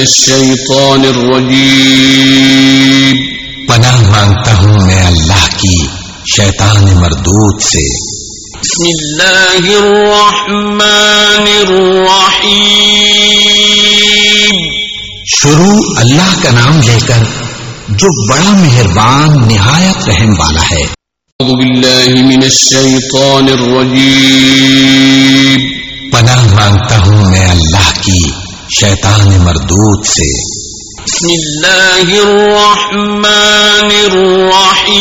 الشیطان الرجیم پناہ مانگتا ہوں میں اللہ کی شیطان مردود سے۔ بسم اللہ الرحمن الرحیم. شروع اللہ کا نام لے کر جو بڑا مہربان نہایت رحم والا ہے۔ اعوذ باللہ من الشیطان الرجیم. پناہ مانگتا ہوں میں اللہ کی شیطان مردود سے۔ بسم اللہ الرحمن الرحیم۔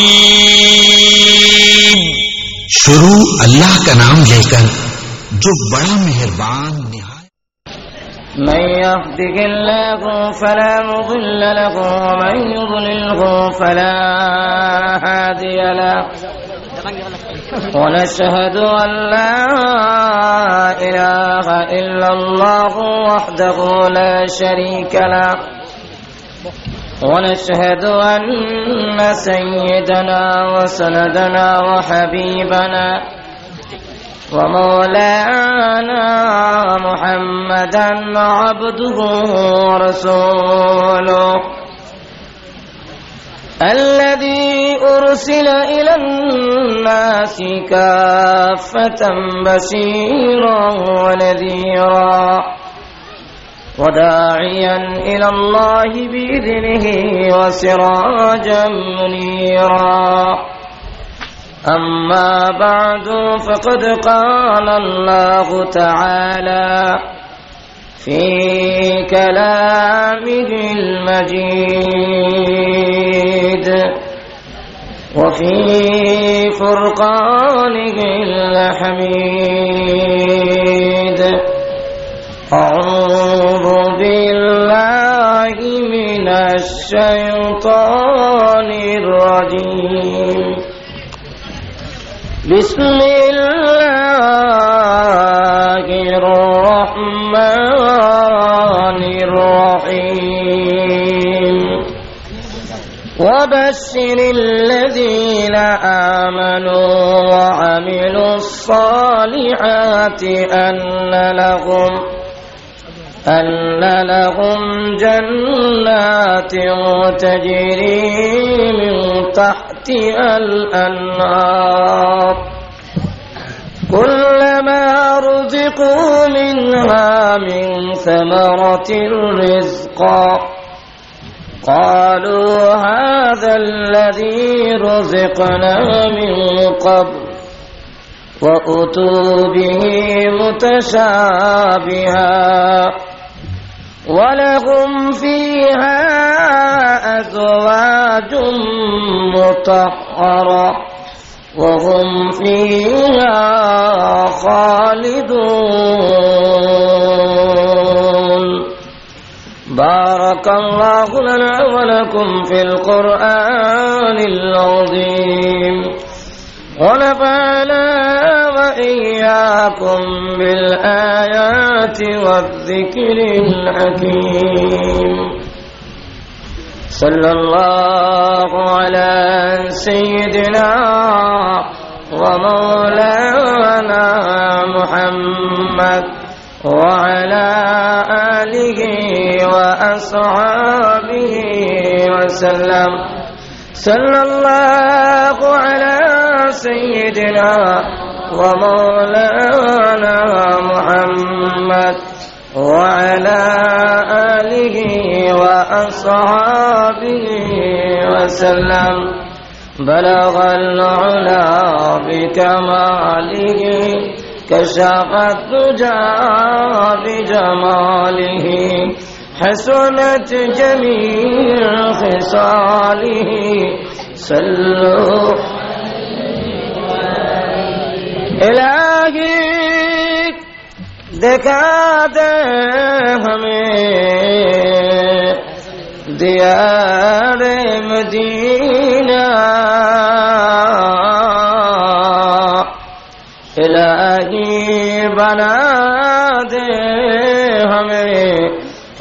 شروع اللہ کا نام لے کر جو بڑا مہربان نہایت۔ فلا مضل له ومن يضلله فلا هادي له. ونشهد أن لا إله إلا الله وحده لا شريك له. ونشهد أن سيدنا وسندنا وحبيبنا ومولانا محمدا عبده ورسوله. الذي أرسل إلى الناس كافة بشيرا ونذيرا وداعيا إلى الله بإذنه وسراجا منيرا. أما بعد فقد قال الله تعالى في كلامه المجيد. وفي فرقانه الحميد. أعوذ بالله من الشيطان الرجيم. بسم أن لهم أن لهم جنات تجري من تحتها الأنهار. كلما رزقوا منها من ثمرة رزقا قالوا هذا الذي رزقنا من قبل. وأتوا به متشابها ولهم فيها أزواج مطهرة وهم فيها خالدون. بارك الله لنا ولكم في القرآن العظيم. ونفعنا وإياكم بالآيات والذكر الحكيم. صلى الله على سيدنا ومولانا محمد وعلى آله وأصحابه وسلم. صلى الله على سيدنا ومولانا محمد وعلى آله وأصحابه وسلم. بلغ العلا بكماله كشف الدجى بجماله حسنت جميع خصاله. صلوا الہی، دکھا دے ہمیں دیار مدینہ۔ الہی بنا دے ہمیں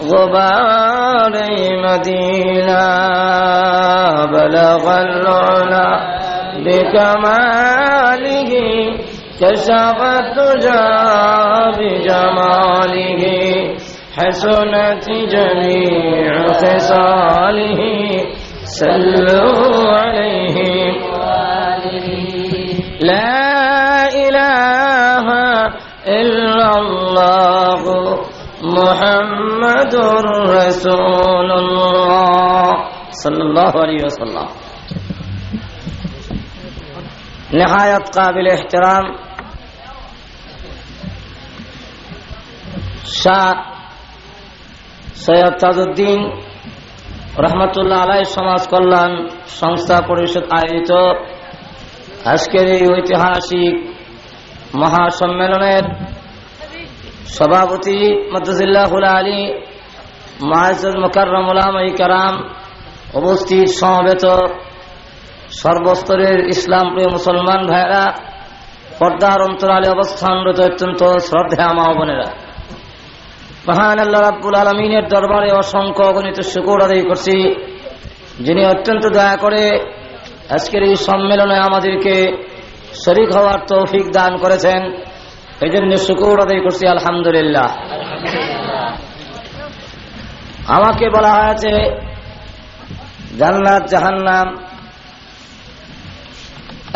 غبار مدینہ۔ بلغ العلا بکمال كشف الدجى بجماله حسنت جميع خصاله صلوا عليه. لا إله إلا الله محمد رسول الله. صلى الله عليه وسلم. نهاية قابل احترام. শাহ সৈয়দ তাজউদ্দিন রহমতুল্লাহ আলাই সমাজ কল্যাণ সংস্থা পরিষদ আয়োজিত আজকের এই ঐতিহাসিক মহাসম্মেলনের সভাপতি মদুল্লাহুল আলী মাহাজুল মোকাররমুলামী কারাম উপস্থিত সমবেত সর্বস্তরের ইসলাম প্রিয় মুসলমান ভাইরা পর্দার অন্তরালে অবস্থানরত অত্যন্ত শ্রদ্ধা মা বোনেরা। মহান আল্লাহ রাব্বুল আলমিনের দরবারে অসংখ্য অগণিত শুকুর আদায় করছি। যিনি অত্যন্ত দয়া করে আজকের এই সম্মেলনে আমাদেরকে শরিক হওয়ার তৌফিক দান করেছেন। এই জন্য শুকুর আদায় করছি, আলহামদুলিল্লাহ। আমাকে বলা হয়েছে, জান্নাত, জাহান্নাম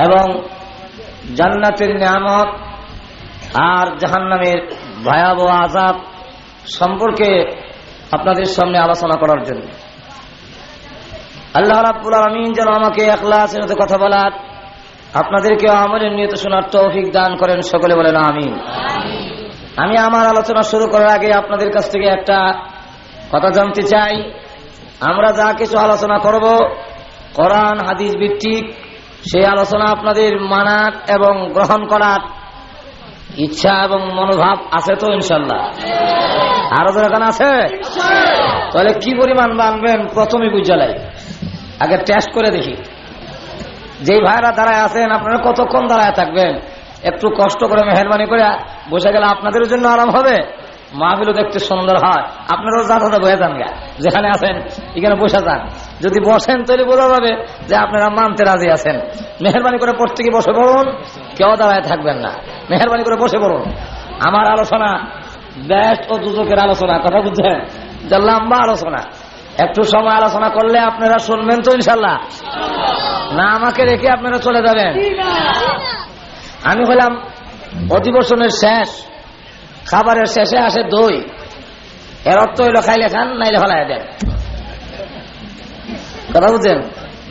এবং জান্নাতের নিয়ামত আর জাহান্নামের ভয়াবহ আজাব সম্পর্কে আপনাদের সামনে আলোচনা করার জন্য। আল্লাহ রাব্বুল আলমিন যেন আমাকে একলাসের মতো কথা বলার, আপনাদেরকে আমলের নিয়ত শোনার তৌফিক দান করেন, সকলে বলেন আমি আমি আমার আলোচনা শুরু করার আগে আপনাদের কাছ থেকে একটা কথা জানতে চাই। আমরা যা কিছু আলোচনা করব, কোরআন, হাদিস ভিত্তিক, সেই আলোচনা আপনাদের মানার এবং গ্রহণ করার ইচ্ছা এবং মনোভাব আছে তো ইনশাল্লাহ। আরও দরকার আছে? তাহলে কি পরিমাণ মানবেন প্রথমে বুঝালাই আগে টেস্ট করে দেখি। যেই ভাইরা দাঁড়ায় আছেন, আপনারা কতক্ষণ দাঁড়ায় থাকবেন? একটু কষ্ট করে, মেহরবানি করে বসে গেলে আপনাদের জন্য আরাম হবে। মাহবিলও দেখতে সুন্দর হয়। আপনারাও কথা বয়ে যান গা। যেখানে আছেন, এখানে বসে যান। যদি বসেন, তাহলে বোঝা যাবে যে আপনারা মানতে রাজি আছেন। মেহরবানি করে প্রত্যেকে বসে পড়ুন, কেউ দাঁড়ায় থাকবেন না। মেহরবানি করে বসে পড়ুন আমার আলোচনা বেস্ট ও দুজকের আলোচনা, কথা বুঝছেন? যে লম্বা আলোচনা। একটু সময় আলোচনা করলে আপনারা শুনবেন তো ইনশাল্লাহ। না, আমাকে রেখে আপনারা চলে যাবেন। আমি হলাম অধিবেশনের শেষ, খাবারের শেষে আসে দই। এর অর্থ হইল খাইলে খান, নাইলে হলাই দেন। কথা বুঝছেন?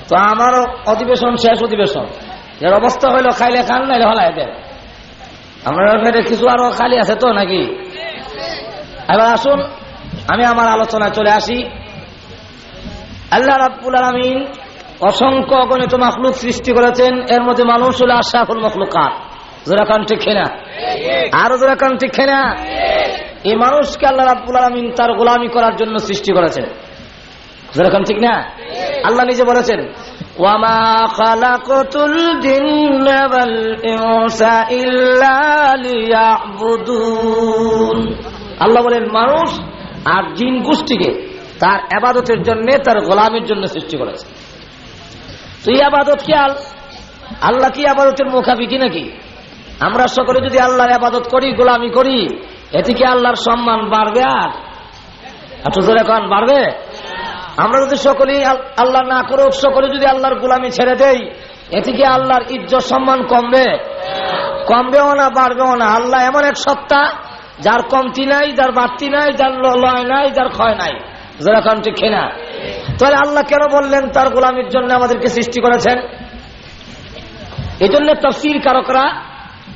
তো আমারও অধিবেশন শেষ অধিবেশন। এর অবস্থা হইল খাইলে খান, নাইলে হলাই দেন। আপনার কিছু আরও খালি আছে তো নাকি? এবার আসুন, আমি আমার আলোচনায় চলে আসি। আল্লাহ রাব্বুল আলমিন অসংখ্য অগণিত মখলুক সৃষ্টি করেছেন, এর মধ্যে মানুষ হলো আশাফুল মখলুকাত। জোরা কান ঠিক খেনা আরও জোরা কান ঠিক খেনা এই মানুষকে আল্লাহ রাব্বুল আলমিন তার গোলামি করার জন্য সৃষ্টি করেছেন। জোরা কান ঠিক না? আল্লাহ নিজে বলেছেন খালাকতুল জিন্না ওয়াল ইনসা ইল্লা লিয়াবুদুন আল্লাহ বলেন, মানুষ আর জিন গোষ্ঠীকে তার আবাদতের জন্য, তার গোলামের জন্য সৃষ্টি করেছে। তুই আবাদত কি আল্লাহ কি আবাদতের মুখাপিকি নাকি? আমরা সকলে যদি আল্লাহর আবাদত করি, গোলামি করি, এতে কি আল্লাহর সম্মান বাড়বে আর? একটু ধরে কন, বাড়বে? আমরা যদি সকলেই আল্লাহ না করুক, সকলে যদি আল্লাহর গোলামি ছেড়ে দেই, এতে কি আল্লাহর ইজ্জত সম্মান কমবে? কমবেও না, বাড়বেও না। আল্লাহ এমন এক সত্তা, যার কমতি নাই, যার বাড়তি নাই, যার লয় নাই, যার ক্ষয় নাই। যারা কারণ ঠিক না তাহলে আল্লাহ কেন বললেন তার গোলামির জন্য আমাদেরকে সৃষ্টি করেছেন? এই জন্য তফসির কারকরা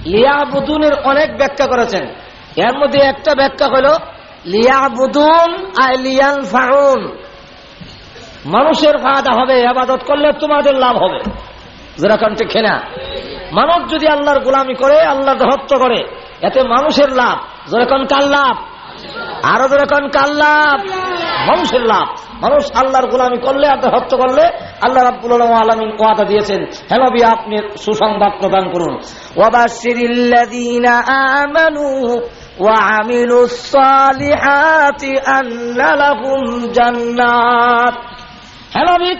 লিয়াবুদুনের অনেক ব্যাখ্যা করেছেন। এর মধ্যে একটা ব্যাখ্যা হল, লিয়াবুদুন আলিয়ান ফাউন মানুষের ফায়দা হবে আবাদত করলে তোমাদের লাভ হবে যারা কারণ ঠিক না মানুষ যদি আল্লাহর গোলামি করে আল্লাহর দহত্ব করে এতে মানুষের লাভ যেরকম কার লাভ আরো যেরকম কার লাভ মানুষের লাভ মানুষ আল্লাহর গোলামি করলে আর হত্য করলে আল্লাহ রাব্বুল আলমিন ওয়াদা দিয়েছেন হ্যাঁ নবী আপনি সুসংবাদ প্রদান করুন ওয়াবাশিরিল্লাযীনা আমানু وعملوا الصالحات أن لهم جنات নবী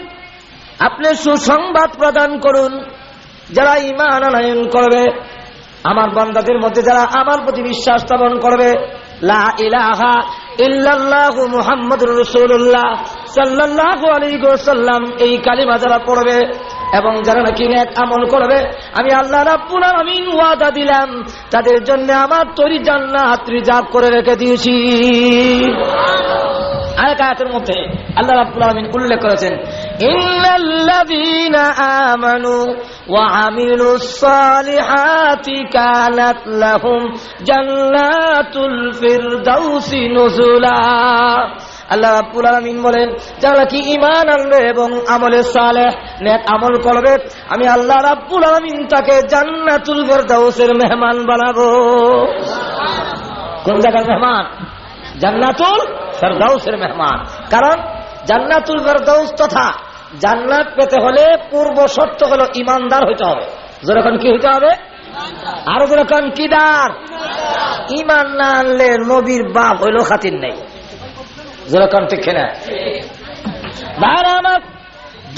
আপনি সুসংবাদ প্রদান করুন। যারা ইমান আনয়ন করবে, আমার বন্দাদের মধ্যে যারা আমার প্রতি বিশ্বাস স্থাপন করবে, লা ইলাহা ইল্লাল্লাহু মুহাম্মদুর রাসূলুল্লাহ সাল্লাল্লাহু আলাইহি ওয়াসাল্লাম, এই কালিমা যারা পড়বে এবং যারা নাকি নেক আমল করবে আমি আল্লাহ রাব্বুল আলামিন ওয়াদা দিলাম তাদের জন্য আমার তরি জান্নাত রিজার্ভ করে রেখে দিয়েছি। আরেক আয়াতের মধ্যে আল্লাহ রাব্বুল আলামিন উল্লেখ করেছেন ইন্নাল্লাযীনা আমানু ওয়া আমিলুস সালিহাতি কানাত লাহুম জান্নাতুল ফিরদাউসি নুজুলা। আল্লাহ রাব্বুল আলামিন বলেন যারা কি ঈমান আনবে এবং আমলে সালেহ নেক আমল করবে আমি আল্লাহ রাব্বুল আলামিন তাকে জান্নাতুল ফিরদাউসের মেহমান বানাবো। কোন জায়গার মেহমান? জান্নাতুল ফেরদাউসের মেহমান। কারণ জান্নাতুল ফেরদাউস তথা জান্নাত পেতে হলে পূর্ব শর্ত হলো ইমানদার হইতে হবে। যেরকম কি হইতে হবে? আরও যেরকম কিদার ইমান না আনলে নবীর বাপ হইল খাতির নেই। যেরকম ঠিক না ভাইরা আমার,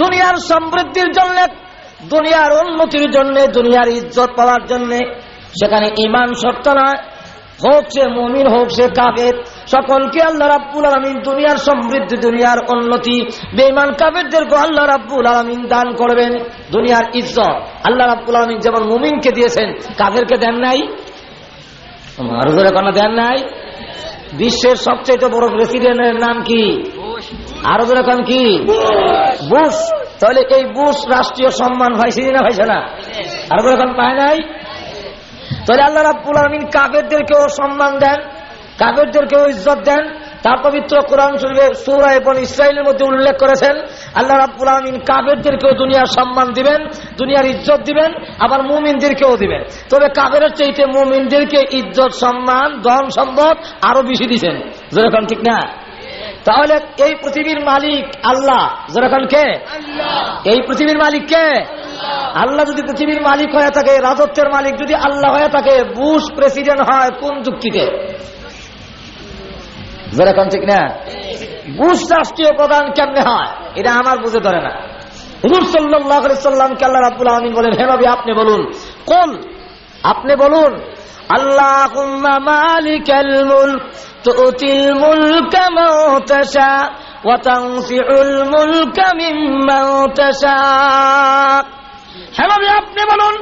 দুনিয়ার সমৃদ্ধির জন্য, দুনিয়ার উন্নতির জন্য, দুনিয়ার ইজ্জত পাওয়ার জন্য, সেখানে ইমান শর্ত নয়। হোক সে মমিন, হোক সে কাফের, সকলকে আল্লাহ রাব্বুল আলমিন দুনিয়ার সমৃদ্ধি, দুনিয়ার উন্নতি বেইমান কাফেরদেরকে আল্লাহ রাব্বুল আলমিন দান করবেন। দুনিয়ার ইজ্জত, আল্লাহ রাব্বুল আলমিন যেমন মুমিনকে দিয়েছেন, কাফেরকে দেন নাই? আরও ধরে কোনো দেন নাই? বিশ্বের সবচেয়ে বড় প্রেসিডেন্টের নাম কি? আরও যেরকম কি? বুশ। তাহলে এই বুশ রাষ্ট্রীয় সম্মান পাইছে না পাইছে না। আরও যেরকম পায় নাই? তাহলে আল্লাহ রাবুল আলমিন কাবেরদেরকেও সম্মান দেন কাবেরদেরকেও ইজ্জত দেন। তার পবিত্র কোরআন শরীফে সূরা এবং ইসরায়েলের মধ্যে উল্লেখ করেছেন আল্লাহ রাব্বুল আলমিন কাবেরদেরকেও দুনিয়ার সম্মান দিবেন দুনিয়ার ইজ্জত দিবেন আবার মুমিনদেরকেও দিবেন। তবে কাবেরের চাইতে মুমিনদেরকে ইজ্জত সম্মান ধন সম্পদ আরও বেশি দিচ্ছেন যেরকম ঠিক না? তাহলে এই পৃথিবীর মালিক আল্লাহ। যেরকম কে? এই পৃথিবীর মালিক কে? আল্লাহ যদি পৃথিবীর মালিক হয়ে থাকে রাজত্বের মালিক যদি আল্লাহ হয়ে থাকে বুশ প্রেসিডেন্ট হয় কোন যুক্তিতে? যেরকম ঠিক না বুশ রাষ্ট্রীয় প্রধান কেমনে হয় এটা আমার বুঝে ধরে না হুজুর সাল্লাহ সাল্লামকে আল্লাহ রাবুল আলমিন বলেন হে নবী আপনি বলুন কোন আপনি বলুন আল্লাহ মালিকাল মুলক تؤتي الملك من تشاء وتنزع الملك ممن تشاء হ্যাঁ নবী আপনি বলুন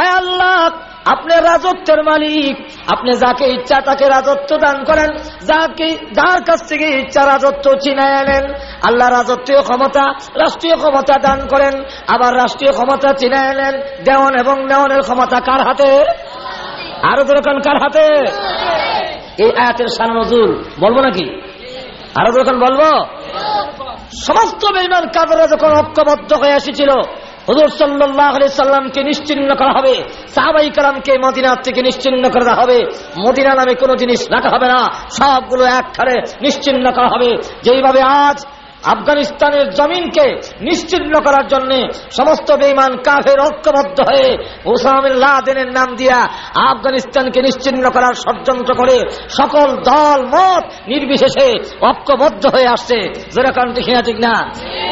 আয় আল্লাহ আপনি রাজত্বের মালিক। আপনি যাকে ইচ্ছা তাকে রাজত্ব দান করেন। যাকে, যার কাছ থেকে ইচ্ছা রাজত্ব চিনায় আনেন। আল্লাহ রাজত্বীয় ক্ষমতা, রাষ্ট্রীয় ক্ষমতা দান করেন। আবার রাষ্ট্রীয় ক্ষমতা চিনায় আনেন। দেওয়ান এবং নেওয়ানের ক্ষমতা কার হাতে? আরও দরকার কার হাতে? এই আয়াতের সান নজুল। বলব নাকি? আরও যখন বলব? সমস্ত বেইমান কাবেরা যখন ঐক্যবদ্ধ হয়ে এসেছিল হুজুর সাল্লাহ সাল্লামকে নিশ্চিন্ন করা হবে। সাহাবাই কালামকে মদিনার থেকে নিশ্চিন্ন করা হবে। মদিনা নামে কোনো জিনিস রাখা হবে না। সবগুলো একখানে নিশ্চিন্ন করা হবে। যেইভাবে আজ আফগানিস্তানের জমিনকে নিশ্চিন্ন করার জন্য সমস্ত বেইমান কাফের ঐক্যবদ্ধ হয়ে ওসামের নাম দিয়া আফগানিস্তানকে নিশ্চিন্ন করার ষড়যন্ত্র করে সকল দল, মত নির্বিশেষে ঐক্যবদ্ধ হয়ে আসছে। যেরকম না ঠিক না?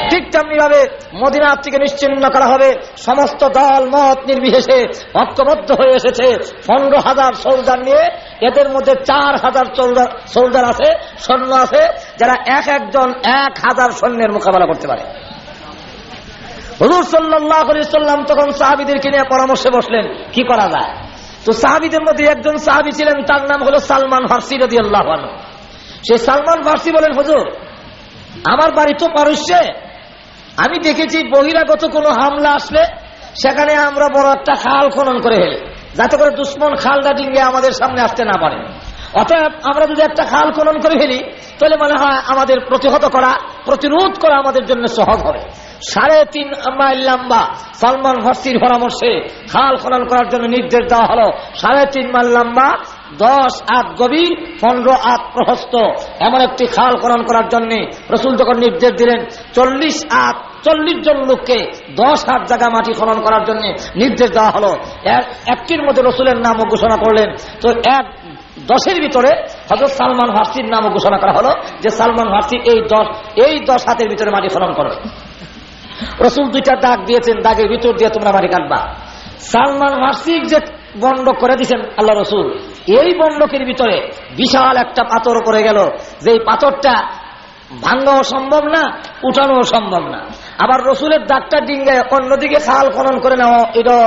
ঠিক তেমনি ভাবে মদিনার থেকে নিশ্চিন্ন করা হবে। সমস্ত দল, মত নির্বিশেষে ঐক্যবদ্ধ হয়ে এসেছে। পনেরো হাজার সোলজার নিয়ে এদের মধ্যে চার হাজার সোলজার আছে, সৈন্য আছে, যারা এক একজন এক হাজার সৈন্যের মোকাবেলা করতে পারে। হজুর সাল্লাম তখন সাহাবিদেরকে নিয়ে পরামর্শে বসলেন, কি করা যায়? তো সাহাবিদের মধ্যে একজন সাহাবি ছিলেন, তার নাম হলো সালমান ফার্সি রদি আল্লাহ সে সালমান ফার্সি বলেন, হুজুর, আমার বাড়ি তো পারস্যে। আমি দেখেছি বহিরাগত কোনো হামলা আসলে, সেখানে আমরা বড় একটা খাল খনন করে ফেলি। যাতে করে দুশ্মন খালটা ডিঙ্গে আমাদের সামনে আসতে না পারে। অতএব আমরা যদি একটা খাল খনন করে ফেলি, তাহলে মনে হয় আমাদের প্রতিহত করা, প্রতিরোধ করা আমাদের জন্য সহজ হবে। সাড়ে তিন মাইল লম্বা সালমান ভার্সির পরামর্শে খাল খনন করার জন্য নির্দেশ দেওয়া হলো। সাড়ে তিন মাইল লম্বা, দশ আট গভীর, পনেরো আট প্রহস্ত এমন একটি খাল খনন করার জন্য রসুল যখন নির্দেশ দিলেন, চল্লিশ আট চল্লিশ জন লোককে দশ হাত জায়গা মাটি খনন করার জন্য নির্দেশ দেওয়া হলো। একটির মধ্যে রসুলের নামও ঘোষণা করলেন। তো এক, দশের ভিতরে হজরত সালমান ভার্সির নামও ঘোষণা করা হলো যে সালমান ভার্সি এই দশ এই দশ হাতের ভিতরে মাটি খনন করবে রসুল দুইটা দাগ দিয়েছেন, দাগের ভিতর দিয়ে তোমরা মাটি কাটবা। সালমান ভার্সিক যে বন্ড করে দিয়েছেন আল্লাহ রসুল, এই বন্ডকের ভিতরে বিশাল একটা পাথর পড়ে গেল। যে পাথরটা ভাঙ্গাও সম্ভব না উঠানো সম্ভব না। আবার রসুলের দাগটা ডিঙ্গে অন্যদিকে খাল খনন করে নেওয়া, এটা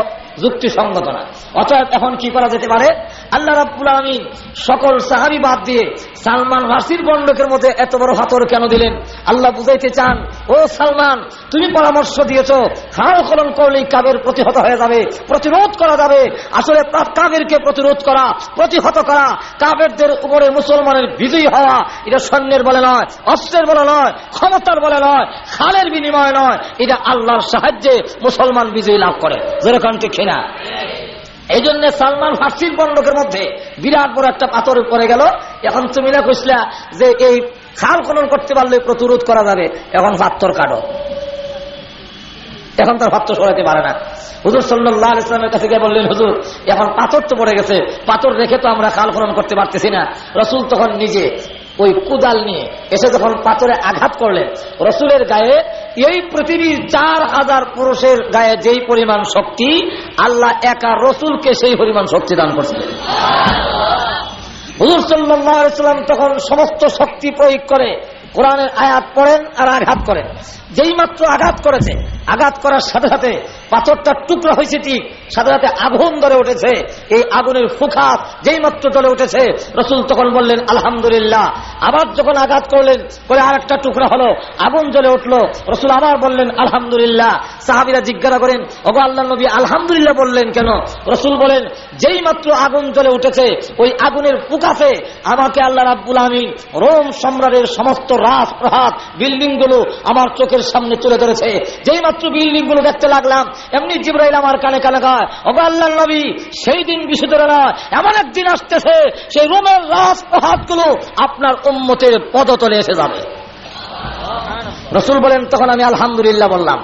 যুক্তিসঙ্গত না। অতএব এখন কি করা যেতে পারে? আল্লাহ রাব্বুল আলমিন সকল সাহাবি বাদ দিয়ে সালমান ফার্সির বন্ডকের মধ্যে এত বড় হাতর কেন দিলেন? আল্লাহ বুঝাইতে চান, ও সালমান, তুমি পরামর্শ দিয়েছ খাল খনন করলেই কাবের প্রতিহত হয়ে যাবে, প্রতিরোধ করা যাবে। আসলে কাবেরকে প্রতিরোধ করা, প্রতিহত করা, কাবেরদের উপরে মুসলমানের বিজয়ী হওয়া, এটা সৈন্যের বলে নয়, অস্ত্রের বলে নয়, ক্ষমতার বলে নয়, খালের বিনিময় নয়, এটা আল্লাহর সাহায্যে মুসলমান বিজয়ী লাভ করে। যেরকম ঠিক না। এই জন্য সালমান ফার্সির বন্ডকের মধ্যে বিরাট বড় একটা পাথর পড়ে গেল। এখন তুমি না কইসলা যে এই খাল খনন করতে পারলে প্রতিরোধ করা যাবে, এখন পাথর কাটো। এখন তার পাথর সরাতে পারে না। হুজুর সাল্লাহ ইসলামের কাছে গিয়ে বললেন, হুজুর, এখন পাথর তো পড়ে গেছে, পাথর রেখে তো আমরা খাল খনন করতে পারতেছি না। রসুল তখন নিজে ওই কুদাল নিয়ে এসে যখন পাথরে আঘাত করলেন, রসুলের গায়ে এই পৃথিবীর চার হাজার পুরুষের গায়ে যেই পরিমাণ শক্তি, আল্লাহ একা রসুলকে সেই পরিমাণ শক্তি দান করছিলেন হুজুর সাল্লাম তখন সমস্ত শক্তি প্রয়োগ করে, কোরআনের আয়াত পড়েন আর আঘাত করেন। যেই মাত্র আঘাত করেছে, আঘাত করার সাথে সাথে পাথরটা টুকরা হয়েছে ঠিক, সাথে সাথে আগুন ধরে উঠেছে। এই আগুনের ফুখাত যেই মাত্র জ্বলে উঠেছে, রসুল তখন বললেন, আলহামদুলিল্লাহ। আবার যখন আঘাত করলেন করে আর একটা টুকরা হলো, আগুন জ্বলে উঠল। রসুল আবার বললেন, আলহামদুলিল্লাহ। সাহাবিরা জিজ্ঞাসা করেন, ওগো আল্লাহ নবী, আলহামদুলিল্লাহ বললেন কেন? রসুল বলেন, যেই মাত্র আগুন জ্বলে উঠেছে, ওই আগুনের ফুকাতে আমাকে আল্লাহ রাব্বুল আমিন রোম সম্রাটের সমস্ত রাজ প্রহাত বিল্ডিংগুলো আমার চোখের সামনে তুলে ধরেছে। যেই মাত্র বিল্ডিংগুলো দেখতে লাগলাম, এমনি জিব্রাইল আমার কানে কানে গায় আল্লাহ নবী, সেই দিন বিশুদ্ধ নয় এমন একদিন আসতেছে, সেই রোমের রাস্তা প্রহাতগুলো আপনার উম্মতের পদতলে এসে যাবে। রসুল বলেন, তখন আমি আলহামদুলিল্লাহ বললাম।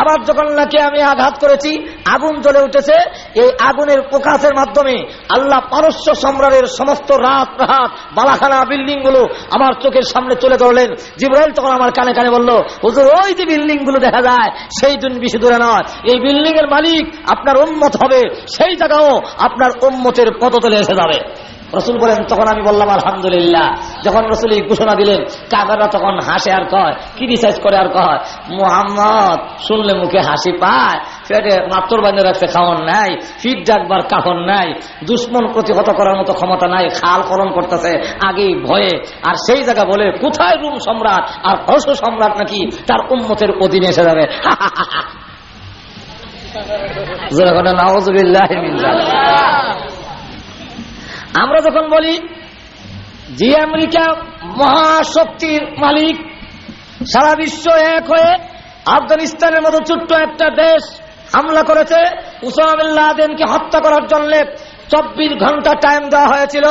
আবার যখন নাকি আমি আঘাত করেছি, আগুন জ্বলে উঠেছে, এই আগুনের প্রকাশের মাধ্যমে আল্লাহ পারস্য সম্রাটের সমস্ত রাত রাত বালাখানা বিল্ডিংগুলো আমার চোখের সামনে চলে ধরলেন। জিব্রাইল তখন আমার কানে কানে বলল, হুজুর, ওই যে বিল্ডিংগুলো দেখা যায়, সেই দিন বেশি দূরে নয়। এই বিল্ডিং এর মালিক আপনার উন্মত হবে, সেই জায়গাও আপনার উন্মতের পদতলে এসে যাবে। রসুল বলেন, তখন আমি বললাম, আলহামদুলিল্লাহ। যখন রসুল এই ঘোষণা দিলেন কাকাররা তখন হাসে আর কয়, কি রিসার্চ করে আর কয়? মোহাম্মদ, শুনলে মুখে হাসি পায়। পেটে মাত্র বান্ধে রাখতে খাওয়ান নাই, ফিট ডাকবার কাহন নাই, দুশ্মন প্রতিহত করার মতো ক্ষমতা নাই, খাল করণ করতেছে আগেই ভয়ে। আর সেই জায়গা বলে, কোথায় রুম সম্রাট? আর হর্ষ সম্রাট নাকি? তার উন্মতের অধীনে এসে যাবে। নাওজুবিল্লাহ আমরা যখন বলি, যে আমেরিকা মহাশক্তির মালিক, সারা বিশ্ব এক হয়ে আফগানিস্তানের মতো ছোট্ট একটা দেশ হামলা করেছে উসামাদেনকে হত্যা করার জন্য চব্বিশ ঘণ্টা টাইম দেওয়া হয়েছিল।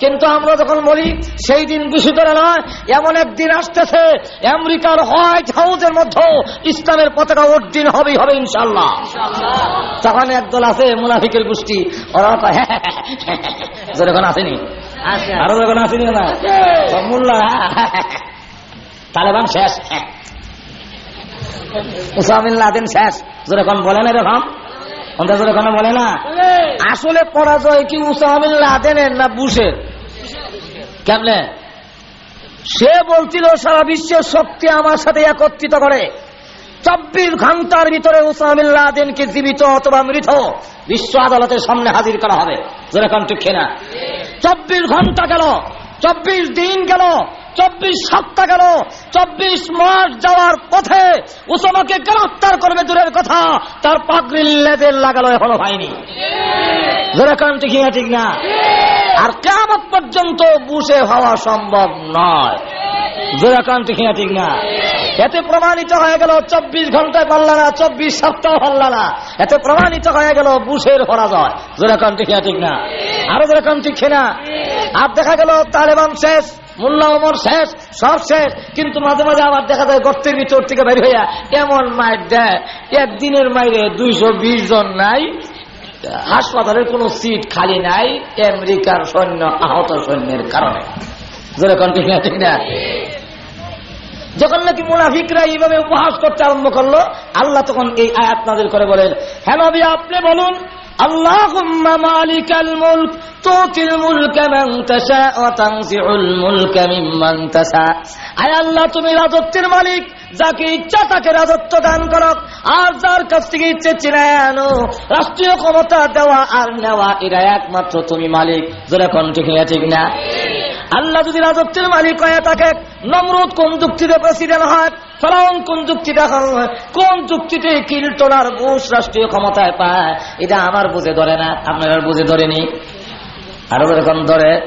কিন্তু আমরা যখন বলি সেই দিন দূষিত নয় এমন একদিন আসতেছে আমেরিকার হোয়াইট হাউসের মধ্যে ইসলামের পতাকা উদ্দিন হবেই হবে ইনশাল্লাহ তখন একদল আছে মুনাফিকের গোষ্ঠী। ওরা যখন আসেনি? আরও যখন আসেনি না? মোল্লা তালেবান শেষ উসামিল্লাদিন শেষ। যখন বলেন এরকম যখন বলে না? আসলে পরাজয় কি উসামিল্লাদেনের না বুশের? কেমনে? সে বলছিল, সারা বিশ্বের শক্তি আমার সাথে একত্রিত করে। চব্বিশ ঘণ্টার ভিতরে উসামিল্লাদিনকে জীবিত অথবা মৃত বিশ্ব আদালতের সামনে হাজির করা হবে। যেরকম ঠিক না চব্বিশ ঘণ্টা গেল, চব্বিশ দিন গেল চব্বিশ সপ্তাহ গেল। চব্বিশ মাস যাওয়ার পথে উসামাকে গ্রেফতার করবে দূরের কথা। তার পাগড়ির লেদের লাগালো, এখনও হয়নি। ঠিক না ঠিক না? আর কেমন পর্যন্ত বুঝে হওয়া সম্ভব নয়। যেরকম ঠিক না ঠিক না? এতে প্রমাণিত হয়ে গেল, চব্বিশ ঘন্টায় পারল না, চব্বিশ সপ্তাহ পারল না। এতে প্রমাণিত হয়ে গেল বুশের পরাজয়। যেরকম ঠিক না ঠিক না? আরও যেরকম ঠিক না আর দেখা গেল, তালেবান শেষ। মোল্লা ওমর শেষ সব শেষ কিন্তু মাঝে মাঝে আবার দেখা যায় গর্তের ভিতর থেকে বের হইয়া এমন মায়ের দেয় একদিনের মাইরে দুইশো বিশ জন নাই, হাসপাতালের কোন সিট খালি নাই, আমেরিকার সৈন্য, আহত সৈন্যের কারণে। যখন নাকি মুনাফিকরা এইভাবে উপহাস করতে আরম্ভ করল, আল্লাহ তখন এই আয়াত নাজির করে বলেন হ্যাঁ আপনি বলুন اللهم مالك الملك تؤتي الملك من تشاء وتنزع الملك ممن تشاء আয় আল্লাহ তুমি রাজত্বের মালিক যাকে ইচ্ছা তাকে রাজত্ব দান করো আর যার কাছ থেকে ইচ্ছে চিনায় আনো, রাষ্ট্রীয় ক্ষমতা দেওয়া আর নেওয়া, এরা একমাত্র তুমি মালিক। যেটা কোন ঠিক না আল্লাহ যদি রাজত্বের মালিক হয়ে থাকে, নমরুদ কোন যুক্তিতে প্রেসিডেন্ট হয়, ফেরাউন কোন যুক্তিতে হয় কোন যুক্তিতে আর বুশ রাষ্ট্রীয় ক্ষমতায় পায়, এটা আমার বুঝে ধরে না, আপনার বুঝে ধরেনি। আরও এরকম ধরে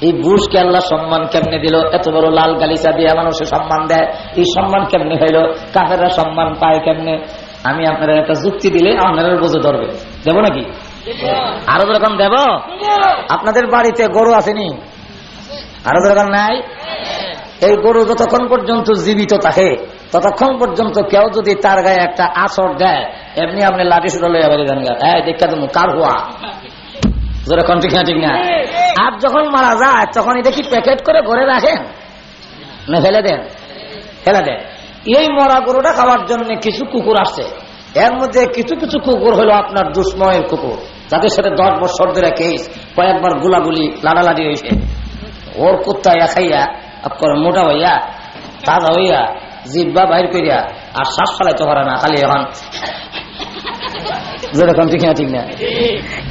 এই বুশকে আল্লাহ সম্মান কেমনে দিল? এত বড় লাল গালিচা দিয়ে মানুষের সম্মান দেয়। এই সম্মান কেমনে হইল? কাফেররা সম্মান পায় কেমনে? আমি আপনারা একটা যুক্তি দিলে আপনারা বুঝে ধরবে। দেব নাকি? আরও এরকম দেব? আপনাদের বাড়িতে গরু আসেনি? আরও দরকার নাই? এই গরু যতক্ষণ পর্যন্ত জীবিত থাকে, ততক্ষণ পর্যন্ত কেউ যদি তার গায়ে একটা আসর দেয়, এমনি আপনি লাঠি লইয়া বাড়ি দেন হ্যাঁ? যেরকম ঠিক না ঠিক না? আর যখন মারা যায় তখন এটা কি প্যাকেট করে ঘরে রাখেন? না ফেলে দেন? ফেলে দেন। এই মরা গরুটা খাওয়ার জন্য কিছু কুকুর আসছে। এর মধ্যে কিছু কিছু কুকুর হলো আপনার দুষ্ময়ের কুকুর। যাদের সাথে দশ বছর ধরে কেস কয়েকবার গুলাগুলি লাড়ালাড়ি হয়েছে। ওর কুত্তা ইয়া খাইয়া আপনার মোটা হইয়া তাজা হইয়া জিব্বা বাইর করিয়া আর শ্বাস ফেলাইতে পারে না খালি এখন।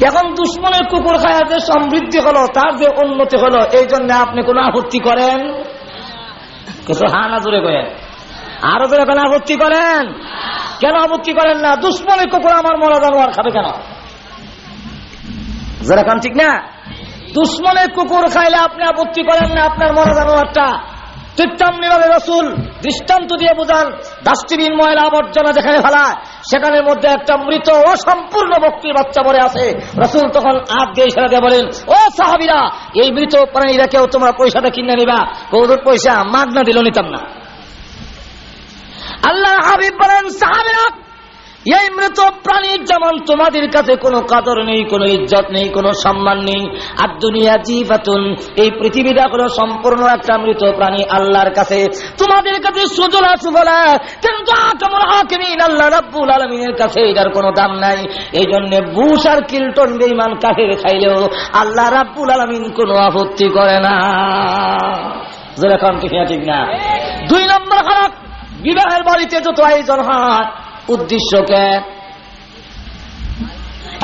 এখন দুশ্মনের কুকুর সমৃদ্ধি হলো, তার যে উন্নতি হলো, এই জন্য আপনি আপত্তি করেন? কিছু জোরে করেন আরও জোরে কেন আপত্তি করেন? কেন আপত্তি করেন না? দুশ্মনের কুকুর আমার মরা জানোয়ার খাবে কেন? যেরকম ঠিক না? দুশ্মনের কুকুর খাইলে আপনি আপত্তি করেন না আপনার মরা জানোয়ারটা ডাস্টবিন ময়লা আবর্জনা যেখানে সেখানের মধ্যে একটা মৃত অসম্পূর্ণ বক্তির বাচ্চা পরে আছে। রসুল তখন আট দিয়ে বলেন, ও সাহাবিরা, এই মৃত প্রাণীরা কেউ তোমরা পয়সাটা কিনে নিবা। কৌদুর পয়সা মাগনা দিল নিতাম না। আল্লাহ হাবিব বলেন, সাহাবিরা এই মৃত প্রাণীর যেমন তোমাদের কাছে কোনো কাদর নেই, কোনো ইজ্জত নেই, কোনো সম্মান নেই, আর দুনিয়া জীবাতুন, এই পৃথিবীটা কোনো সম্পূর্ণ একটা মৃত প্রাণী আল্লাহর কাছে। তোমাদের কাছে সুজল আছে বলে, কিন্তু আল্লাহ রাব্বুল আলমিনের কাছে এটার কোনো দাম নাই। এই জন্য বুশ আর কিল্টন বেইমান কাফের খাইলেও আল্লাহ রাব্বুল আলমিন কোনো আপত্তি করে না। যেরকম ঠিক না? দুই নম্বর খারাপ বিবাহের বাড়িতে যত আয়োজন হয় উদ্দেশ্যকে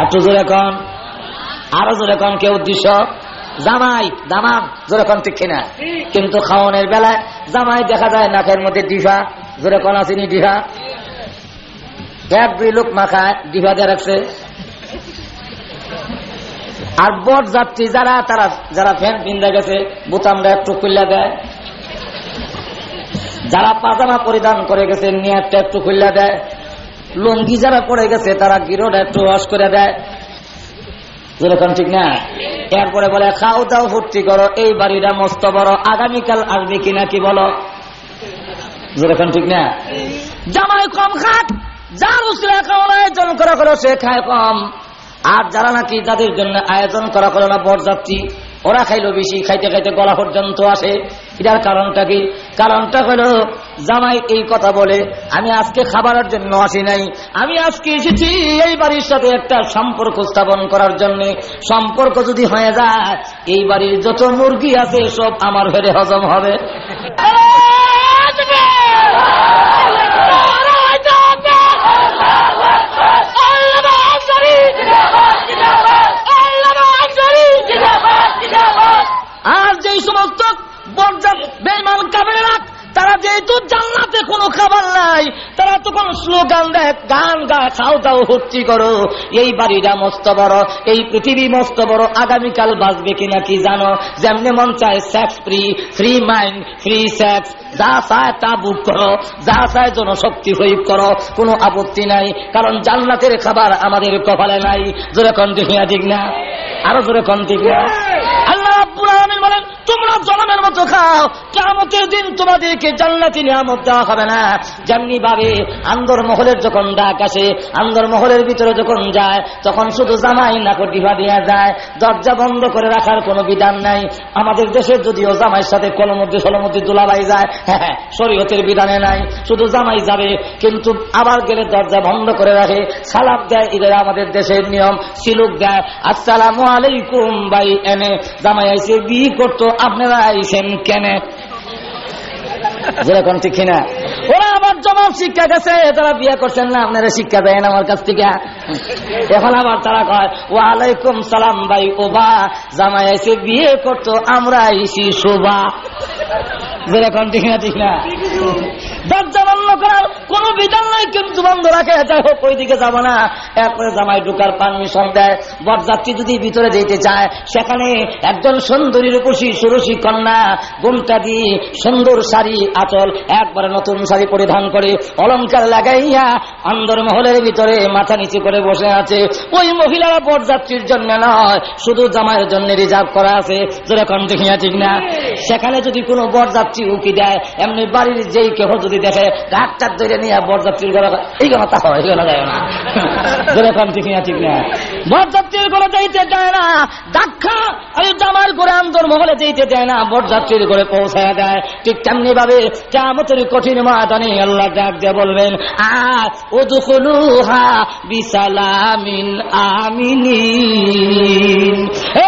একটু জোরে কন। আরও জোরে কন কে উদ্দেশ্য? জামাই, দামাম, জোরে কন ঠিক কিনা? কিন্তু খাওয়ানোর বেলায় জামাই দেখা যায় নাকের মধ্যে ডিফা জোরে কন আসেনি ডিফা দুই লোক মাখায় ডিফা দিয়ে রাখছে। আর বট যাত্রী যারা, তারা যারা ফ্যান পিন্দা গেছে, বোতামটা একটু খুললা দেয়। যারা পাজামা পরিধান করে গেছে নিয়ারটা একটু খুললা দেয়। লঙ্গি যারা পড়ে গেছে, তারা গিরোটা একটু ওয়াশ করে দেয়। যেরকম ঠিক না? এরপরে বলে, খাও দাও, ফুর্তি করো, এই বাড়িটা মস্ত বড়, আগামীকাল আসবে কিনা কি বলো? যেরকম ঠিক না? জামাই কম খাক, যার আয়োজন করা করো সে খায় কম। আর যারা নাকি যাদের জন্য আয়োজন করা করো না, বরযাত্রী ওরা খাইলো বেশি, খাইতে খাইতে গলা পর্যন্ত আসে। এটার কারণটা কি? কারণটা হলো, জামাই এই কথা বলে, আমি আজকে খাবারের জন্য আসি নাই। আমি আজকে এসেছি এই বাড়ির সাথে একটা সম্পর্ক স্থাপন করার জন্য। সম্পর্ক যদি হয়ে যায়, এই বাড়ির যত মুরগি আছে, সব আমার ঘরে হজম হবে। আর যেই সমস্ত বেমান কাবেরা তারা যেহেতু জান্নাতে কোনো খাবার নাই, তারা তখন স্লোগান দেয়, গান গায় খাও দাও হচ্ছি করো, এই বাড়িটা মস্ত বড়, এই পৃথিবী মস্ত বড়, আগামীকাল বাঁচবে কিনা কি জানো? যেমনি মন চায় sex free free mind free sex যা চায় তা বুক করো, যা চায় জনশক্তি প্রয়োগ করো, কোনো আপত্তি নাই, কারণ জান্নাতের খাবার আমাদের কপালে নাই। জোরে কন ঠিক না? আরও জোরে কন ঠিক না তোমরা জলামের মতো খাও। কেমতের দিন তোমাদেরকে জান্নাতি নিয়ামত দেওয়া হবে না। যেমনি ভাবে আন্দর মহলের যখন ডাক আসে, আন্দর মহলের ভিতরে যখন যায়, তখন শুধু জামাই নাকর ডিভা দেওয়া যায়। দরজা বন্ধ করে রাখার কোনো বিধান নাই। আমাদের দেশে যদিও জামাইয়ের সাথে কলমদ্দি সলমদ্দি দুলাবাই যায় হ্যাঁ হ্যাঁ শরীয়তের বিধানে নাই। শুধু জামাই যাবে, কিন্তু আবার গেলে দরজা বন্ধ করে রাখে। সালাম দেয় এদের আমাদের দেশের নিয়ম, সিলুক দেয়, আসসালামু আলাইকুম ভাই, এনে। জামাই আইসে বিয়ে করতো আপনারা আইসেন কেনে? যেরকম ঠিক না ওরা আবার জবাব শিক্ষা গেছে তারা বিয়ে করছেন না, আপনারা শিক্ষা দেন আমার কাছ থেকে। এখন আবার তারা কয়, ওয়ালাইকুম সালাম ভাই, ওবা, জামাই এসে বিয়ে করতো, আমরা আইসি শোভা। যেরকম ঠিক না ঠিক না? দরজা বন্ধ করার কোন বিধান নাই কিন্তু বন্ধ রাখে যাই হোক ওই দিকে যাব না। এরপরে জামাই ঢুকার পারমিশন দেয়। বরযাত্রী যদি ভিতরে যেতে চায় সেখানে একজন সুন্দরী রূপসী সুরসী কন্যা গুমটা দিয়ে সুন্দর শাড়ি আচল একবারে নতুন শাড়ি পরিধান করে অলংকার লাগাইয়া অন্দর মহলের ভিতরে মাথা নিচু করে বসে আছে। ওই মহিলারা বরযাত্রীর জন্য নয় শুধু জামাইয়ের জন্য রিজার্ভ করা আছে। যেরকম দেখিয়া ঠিক না? সেখানে যদি কোনো বরযাত্রী উকি দেয় এমনি বাড়ির যেই কেহ যদি দেখে ডাক্তার ধরে নিয়ে বরযাত্রীর ঘরে এই কথা হয় এগুলো যায় না। যেরকম ঠিক না ঠিক না। বরযাত্রীর ঘরে যাইতে না। জামার করে মহলে যেতে না। ঘরে পৌঁছায় দেয়। ঠিক তেমনি ভাবে কঠিন মাদানি আল্লাহ ডাক দিয়ে বলবেন আর ও দুখলুহা বিসালামিন আমিনী এই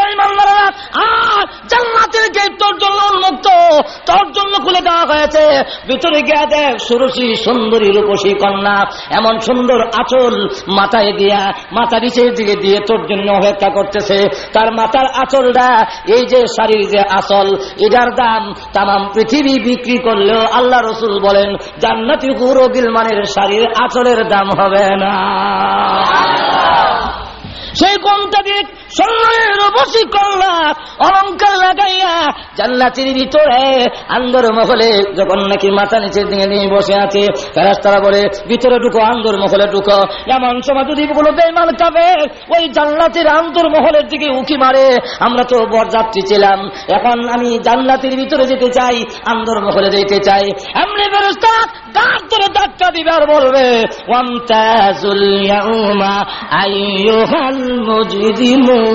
তোর জন্য খুলে দেওয়া হয়েছে। ভিতরে গিয়ে দেখ সুরসী সুন্দরী রূপসী কন্যা এমন সুন্দর আচল মাথায় দিয়া মাথা নিচের দিকে দিয়ে তোর জন্য অপেক্ষা করতেছে। তার মাথার আচলটা এই যে শাড়ির যে আসল এটার দাম তামাম পৃথিবী বিক্রি করলেও আল্লাহ রসুল বলেন জান্নাতি গুরু গিলমানের শাড়ির আচলের দাম হবে না। সেই কোনটা দিয়ে সোনার বসি করলা অলঙ্কার লাগাইয়া জান্নাতির ভিতরে আন্দর মহলে যখন নাকি মাথা নিচের দিকে নিয়ে বসে আছে ফেরাস্তারা বলে, ভিতরে ঢুকো আন্দর মহলে ঢুকো। এমন সময় যদি কোনো বেমাল খাবে ওই জান্নাতির আন্দর মহলের দিকে উকি মারে। আমরা তো বরযাত্রী ছিলাম, এখন আমি জান্নাতির ভিতরে যেতে চাই আন্দর মহলে যেতে চাই। এমনি ফেরস্তা ডাক ধরে ডাক্তা দিবে আর বলবে, ওয়ামতাজুল ইয়াউমা আইয়ুহাল মুজরিমুন।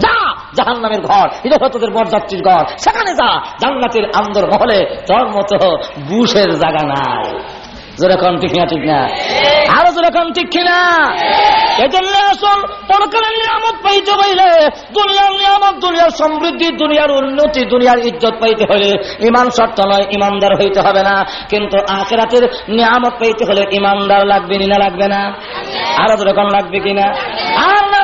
যা, জাহান্নামের ঘর এটা তোদের বরযাত্রীর ঘর। সেখানে যা, জান্নাতের আন্দর মহলে তোর মতো বুশের জায়গা নাই। যেরকম ঠিক না ঠিক না আরও যেরকম ঠিক কিনা? এজন্য আসল পরকালের নিয়ামত পাইতে হইলে, দুনিয়ার নিয়ামত, দুনিয়ার সমৃদ্ধি, দুনিয়ার উন্নতি, দুনিয়ার ইজ্জত পাইতে হলে ইমান শর্ত নয়, ইমানদার হইতে হবে না। কিন্তু আখেরাতের নিয়ামত পাইতে হলে ইমানদার লাগবে না লাগবে না? আরও যেরকম লাগবে কিনা? আর না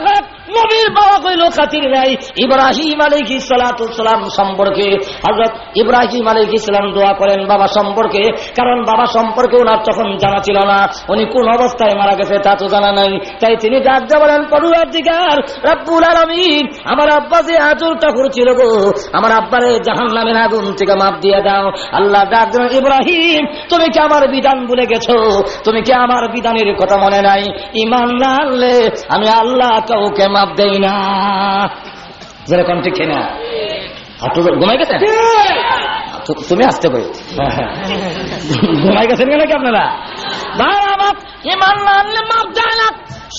নবীর বাবা কইল খাতির নাই। ইব্রাহিম আলাইহি সালাম সম্পর্কে হযরত ইব্রাহিম আলাইহি সালাম দোয়া করেন বাবা সম্পর্কে, কারণ বাবা সম্পর্কে ওনার তখন জানা ছিল না। উনি কোন অবস্থায় মারা গেছে তা তো জানা নাই। তাই তিনি দিয়ে বলেন পড়ুয়ার দিগার রব্বুল আলামিন, আমার আব্বা যে আচরটা করছিল গো, আমার আব্বারে জাহান্নামের আগুন থেকে মাপ দিয়ে দাও। আল্লাহ ইব্রাহিম, তুমি কি আমার বিধান ভুলে গেছো? তুমি কি আমার বিধানের কথা মনে নাই? ইমান না আনলে আমি আল্লাহ কাউকে মাপ দেই না। যারা যেরকম ঠিক না হাঁটু ঘুমাই গেছেন? তু- তুমি আসতে পারি ঘুমাই গেছেন কেন কি আপনারা? ইমান না আনলে মাপ দেয় না।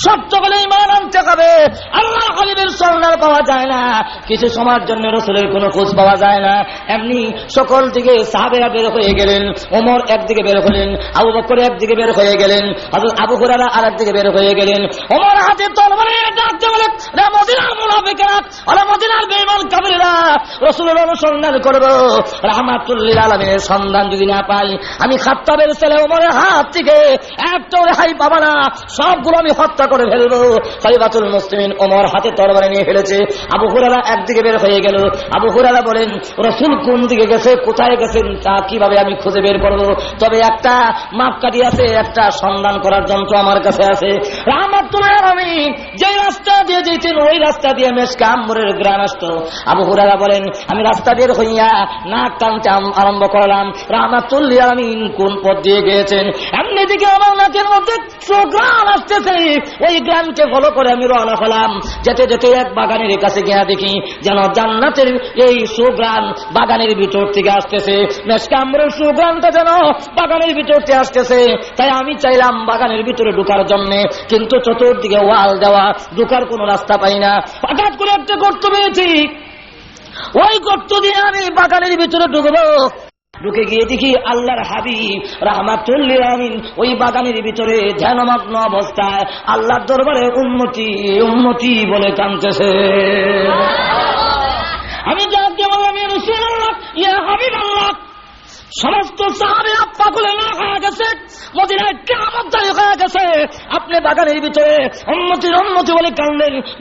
সত্য বলে ইমান আনতে হবে। আল্লাহ হাবিবের সন্ধান পাওয়া যায় না। কিছু সময়ের জন্য রসুলের কোনো খোঁজ পাওয়া যায় না। এমনি সকল দিকে সাহাবেরা বের হয়ে গেলেন, ওমর একদিকে বের হলেন, আবু বকর একদিকে বের হয়ে গেলেন আবু হুরারা আর একদিকে বের হয়ে গেলেন। ওমর হাতে সন্ধান যদি না পাই, আমি খাত্তাবের ছেলে ওমরের হাত থেকে পাবা না সবগুলো আমি হত্যা করে ফেলব। খলিফাতুল মুসলিমিন ওমর হাতে তরবারি নিয়ে ফেলেছে। আবু হুরারা একদিকে বের হয়ে গেল। আবু হুরারা বলেন, রসুল কোন দিকে গেছে, কোথায় গেছেন, তা কীভাবে আমি খুঁজে বের করব? তবে একটা মাপকাঠি আছে, একটা সন্ধান করার যন্ত্র আমার কাছে আছে। আমি যে রাস্তা দিয়ে যেতেন, ওই রাস্তা দিয়ে মেসকা আম্বরের গ্রাম আসতো। আবু হুরারা বলেন, আমি রাস্তা বের হইয়া নাক টানতে আম- আরম্ভ করলাম। রাহমাতুল্লিহ আমিন কোন পথ দিয়ে গিয়েছেন? এমনি দিকে আমার নাকের গ্রামকে ফলো করে আমি রওনা হলাম। যেতে যেতে এক বাগানের কাছে গিয়া দেখি যেন জান্নাতের এই সুগ্রান বাগানের ভিতর থেকে আসতেছে। সুগ্রানটা যেন বাগানের ভিতর থেকে আসতেছে। তাই আমি চাইলাম বাগানের ভিতরে ঢুকার জন্য। কিন্তু চতুর্দিকে ওয়াল দেওয়া, ঢুকার কোনো রাস্তা পাই না। হঠাৎ করে একটা গর্ত পেয়েছি। ওই গর্ত দিয়ে আমি বাগানের ভিতরে ঢুকবো। ঢুকে গিয়ে দেখি আল্লাহর হাবিব, রাহমাতুল্লিল আমিন ওই বাগানের ভিতরে ধ্যানমগ্ন অবস্থায় আল্লাহর দরবারে উন্নতি উন্নতি বলে কাঁদতেছে আমি যাকে বললাম, ইয়া সমস্ত সাহাবিরা আপনি বাগানের ভিতরে উন্নতির উন্নতি বলে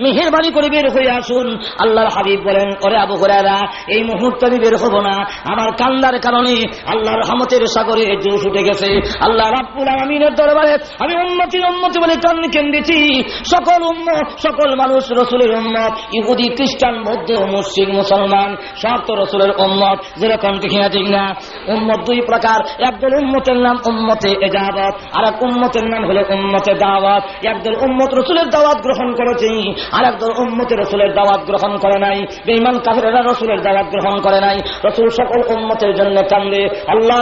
মেহেরবানি করে বের হয়ে আসুন। আল্লাহর হাবিব বলেন, ওরে আবু হরারা এই মুহূর্তে আমি বের হব না। আমার কান্দার কারণে আল্লাহর রহমতের সাগরে জোশ উঠে গেছে। আল্লাহ রাব্বুল আলমিনের দরবারে আমি উন্নতির উন্নতি বলে কান কেন্দ্রেছি সকল উম্মত, সকল মানুষ রসুলের উম্মত, ইহুদি, খ্রিস্টান, বৌদ্ধ, মুসলিম, মুসলমান, সব তো রসুলের উম্মত। যেরকম ঠিক না ঠিক না? উম্মত দুই প্রকার একদল উম্মতের নাম উম্মতে এজাবত আর এক উম্মতের নাম হলো উম্মতে দাওয়াত। একদল উম্মত রসুলের দাওয়াত গ্রহণ করেছে আর একদল উম্মতে রসুলের দাওয়াত গ্রহণ করে নাই। বেইমান কাফেরা রসুলের দাওয়াত গ্রহণ করে নাই। রসুল সকল উম্মতের জন্য কান্দে আল্লাহ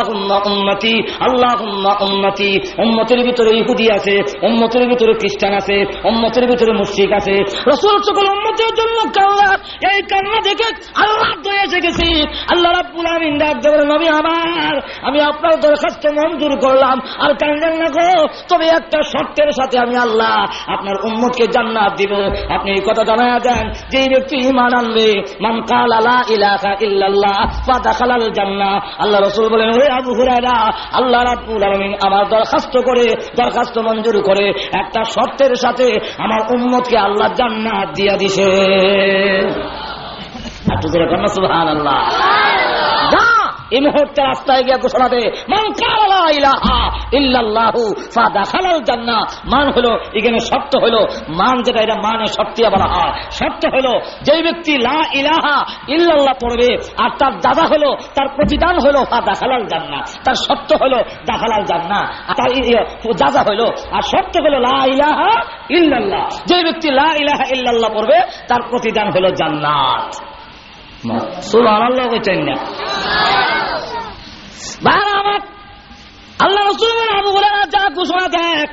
উম্মতি আল্লাহ উম্মতি। উম্মতের ভিতরে ইহুদি আছে, উম্মতের ভিতরে খ্রিস্টান আছে, উম্মতের ভিতরে মুশরিক আছে। রসুল সকল উম্মতের জন্য কান্না, এই কান্না দেখে আল্লাহ এসে গেছি আল্লাহ রাব্বুল আমিন ডাক নবী আমার, আমি আপনার দরখাস্ত মঞ্জুর করলাম। আর কান্দেন না গো, তবে একটা শর্তের সাথে আমি আল্লাহ আপনার উম্মতকে জান্নাত দিব। আপনি এই কথা জানা দেন যে ব্যক্তি ইমান আনবে, মান কাল আলা ইলাহা ইল্লাল্লাহ ফা দাখালাল জান্নাহ। আল্লাহ রাসূল বলেন ওরে আবু হুরায়রা, আল্লাহ রাব্বুল আলামিন আমার দরখাস্ত করে, দরখাস্ত মঞ্জুর করে, একটা শর্তের সাথে আমার উম্মতকে আল্লাহ জান্নাত দিয়া দিছে। একটু জোরে কন্যা সুবহানাল্লাহ। এই মুহূর্তে রাস্তায় গিয়ে ঘোষণা দে। মান ইল্লাল্লাহু ফাদাখালাল জান্নাহ। মান হলো এখানে শর্ত হলো, মান যেটা, এটা মানে শর্তিয়া বলা হয়। শর্ত হলো, যেই ব্যক্তি লা ইলাহা ইল্লাল্লাহ পড়বে, আর তার দাদা হলো, তার প্রতিদান হলো ফাদাখালাল জান্নাহ। তার শর্ত হলো দাখালাল জান্নাহ তার দাদা হলো, আর শর্ত হলো লা ইলাহা ইল্লাল্লাহ। যে ব্যক্তি লা ইলাহা ইল্লাল্লাহ পড়বে, তার প্রতিদান হলো জান্নাত। না। আল্লাহ আবু দেখ।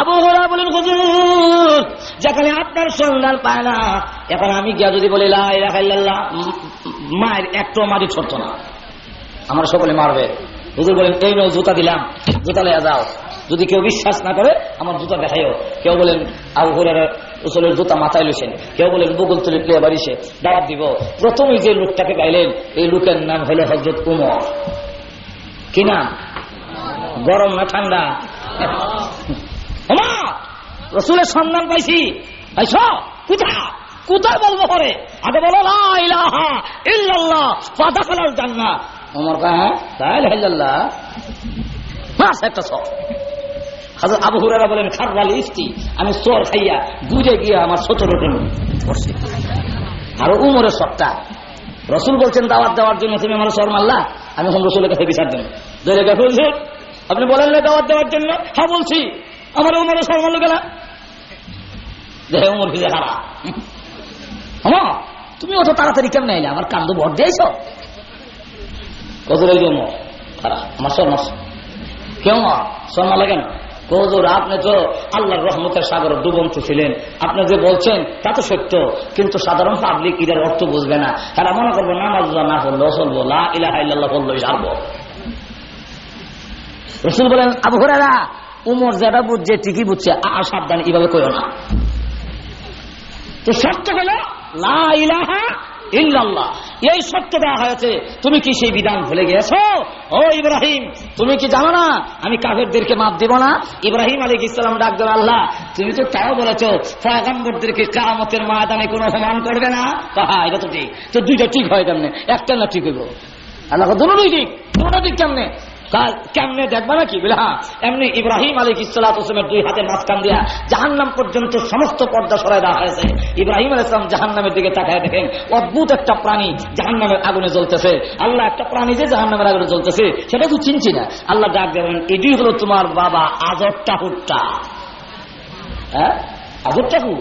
আবু বলেন আপনার সন্ধান পায় না, এখন আমি গিয়া যদি বলি মায়ের একটু মাটি ছড়ত না। আমরা সকলে মারবে। হুজুর বলেন, এই জুতা দিলাম, জুতা লইয়া যাও। যদি কেউ বিশ্বাস না করে, আমার জুতা দেখাইও। কেউ বলেন, আবু হরারা উসলের জুতা মাথায় লইছেন। কেউ বলেন বগুল তুলে প্লে বাড়িছে দাওয়াত দিব। প্রথমে যে লোকটাকে গাইলেন এই লোকের নাম হলো হজরত উমর। কি নাম? গরম না ঠান্ডা? রসুলের সন্ধান পাইছি। পাইছ? কোথায়? বলব পরে? আগে বলো, লা ইলাহা ইল্লাল্লাহ বাস, একটা সব হাজর আবু বলেন খারবাল ইস্তি আমি চোর খাইয়া বুঝে গিয়ে আমার সতেরো জন আর উমরের সবটা রসুল বলছেন, দাওয়াত দেওয়ার জন্য তুমি আমার সর মারলা, আমি এখন রসুলের কাছে বিচার গেছে আপনি বলেন না দাওয়াত দেওয়ার জন্য? হ্যাঁ বলছি। আমার উমরের সর মারলো গেলা দেখে উমর ভিজে খারা হ্যাঁ তুমি অত তাড়াতাড়ি কেমন এলে আমার কান্দ ভর দিয়েছ? কত উমর খারা আমার সর মারছ। কেউ সর মারলে কেন? কৌজুর আপনি তো আল্লাহর রহমতের সাগর ডুবন্ত ছিলেন। আপনি যে বলছেন, তা তো সত্য। কিন্তু সাধারণ পাবলিক ইদের অর্থ বুঝবে না। তারা মনে করব, নামাজ না পড়লেও চলবো লা ইলাহা সারবো রসুল বলেন, আবু হরেরা উমর যেটা বুঝছে, ঠিকই বুঝছে, আর সাবধান এইভাবে কইও না। তো সত্য হল, লা ইল্লাল্লাহ, এই সত্য দেওয়া হয়েছে। তুমি কি সেই বিধান ভুলে গেছো ও ইব্রাহিম, তুমি কি জানো না? আমি কাফেরদেরকে মাপ দিব না। ইব্রাহিম আলী ইসলাম ডাক দেন আল্লাহ, তুমি তো তাও বলেছ, পয়গম্বরদেরকে কামতের ময়দানে কোনো অপমান করবে না? হ্যাঁ এটা তো ঠিক। তো দুইটা ঠিক হয় কেমনে? একটা না ঠিক হইব? আল্লাহ, দুটো ঠিক। দুটো ঠিক কেমনে? কাল কেমনে দেখবা নাকি? বলে হ্যাঁ এমনি ইব্রাহিম আলী ইসলামের দুই হাতের মাঝখান দিয়া জাহান্নাম পর্যন্ত সমস্ত পর্দা সরাই দেওয়া হয়েছে। ইব্রাহিম আল ইসলাম জাহান্নামের দিকে তাকায় দেখেন, অদ্ভুত একটা প্রাণী জাহান্নামের আগুনে জ্বলতেছে। আল্লাহ একটা প্রাণী যে জাহান্নামের আগুনে জ্বলতেছে, সেটা তো চিনছি না। আল্লাহ ডাক দেবেন এটি হলো তোমার বাবা আজর ঠাকুরটা হ্যাঁ? আজর ঠাকুর?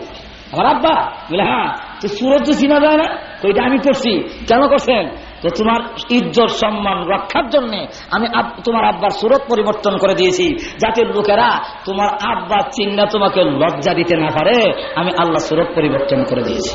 আমার আব্বা? বলে হ্যাঁ তো সুরত তো চিনা যায় না ওইটা আমি করছি কেন করছেন? তো তোমার ইজ্জত, সম্মান রক্ষার জন্য আমি তোমার আব্বার সুরত পরিবর্তন করে দিয়েছি। যাতে লোকেরা তোমার আব্বার চিন্তা তোমাকে লজ্জা দিতে না পারে, আমি আল্লাহ সুরত পরিবর্তন করে দিয়েছি।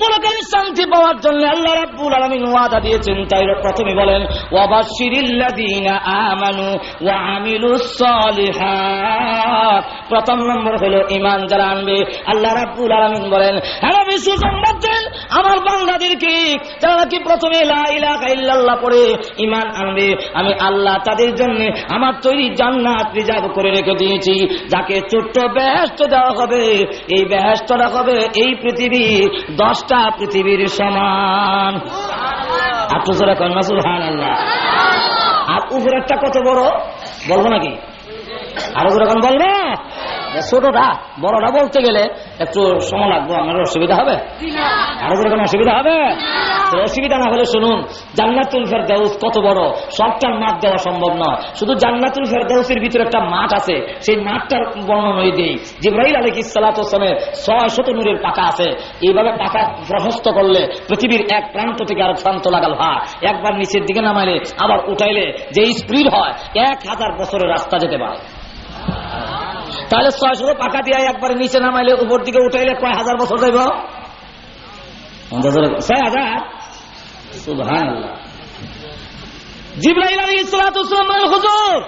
পরকালের শান্তি পাওয়ার জন্য আল্লাহ রাব্বুল আলামিন ওয়াদা দিয়েছেন। তাই প্রথমে বলেন, ওয়াবাশশিরিল্লাযীনা আমানু ওয়া আমিলুস সালিহাত। প্রথম নম্বর হলো ঈমান যারা আনবে। আল্লাহ রাব্বুল আলামিন বলেন হ্যাঁ বিশ্ব সংবাদ দেন আমার বান্দাদেরকে। যারা নাকি প্রথমে লা ইলাহা ইল্লাল্লাহ পড়ে ঈমান আনবে, আমি আল্লাহ তাদের জন্য আমার তৈরি জান্নাত রিজার্ভ করে রেখে দিয়েছি। যাকে ছোট্ট বেহেস্ত দেওয়া হবে, এই বেহেস্তটা হবে এই পৃথিবী দশটা পৃথিবীর সমান। জোরে কন্যা সুহান আল্লাহ আর উপরেরটা কত বড়? বলব নাকি? আরও যেরকম বলব? ছোটটা বড়টা বলতে গেলে একটু সময় লাগবে, আমার অসুবিধা হবে? আরও যেরকম অসুবিধা হবে? অসুবিধা না হলে শুনুন, জান্নাতুল ফেরদাউস কত বড়? সবটার মাঠ দেওয়া সম্ভব নয়। শুধু জান্নাতুল ফেরদাউসের ভিতরে একটা মাঠ আছে, সেই মাঠটার বর্ণনা দিই। জিব্রাহিল আলী ইসালাতামের ছয় শত নূরের পাকা আছে। এইভাবে পাকা প্রশস্ত করলে পৃথিবীর এক প্রান্ত থেকে আরেক প্রান্ত লাগাল হয় একবার নিচের দিকে নামাইলে, আবার উঠাইলে যে স্পিড হয়, এক হাজার বছরের রাস্তা যেতে পারে। তাহলে ছয়শো পাকা দিয়ে একবার নিচে নামাইলে উপর দিকে উঠাইলে কয় হাজার বছর যাইব ছয় হাজার? আলী ইসলাতাম হুজুর,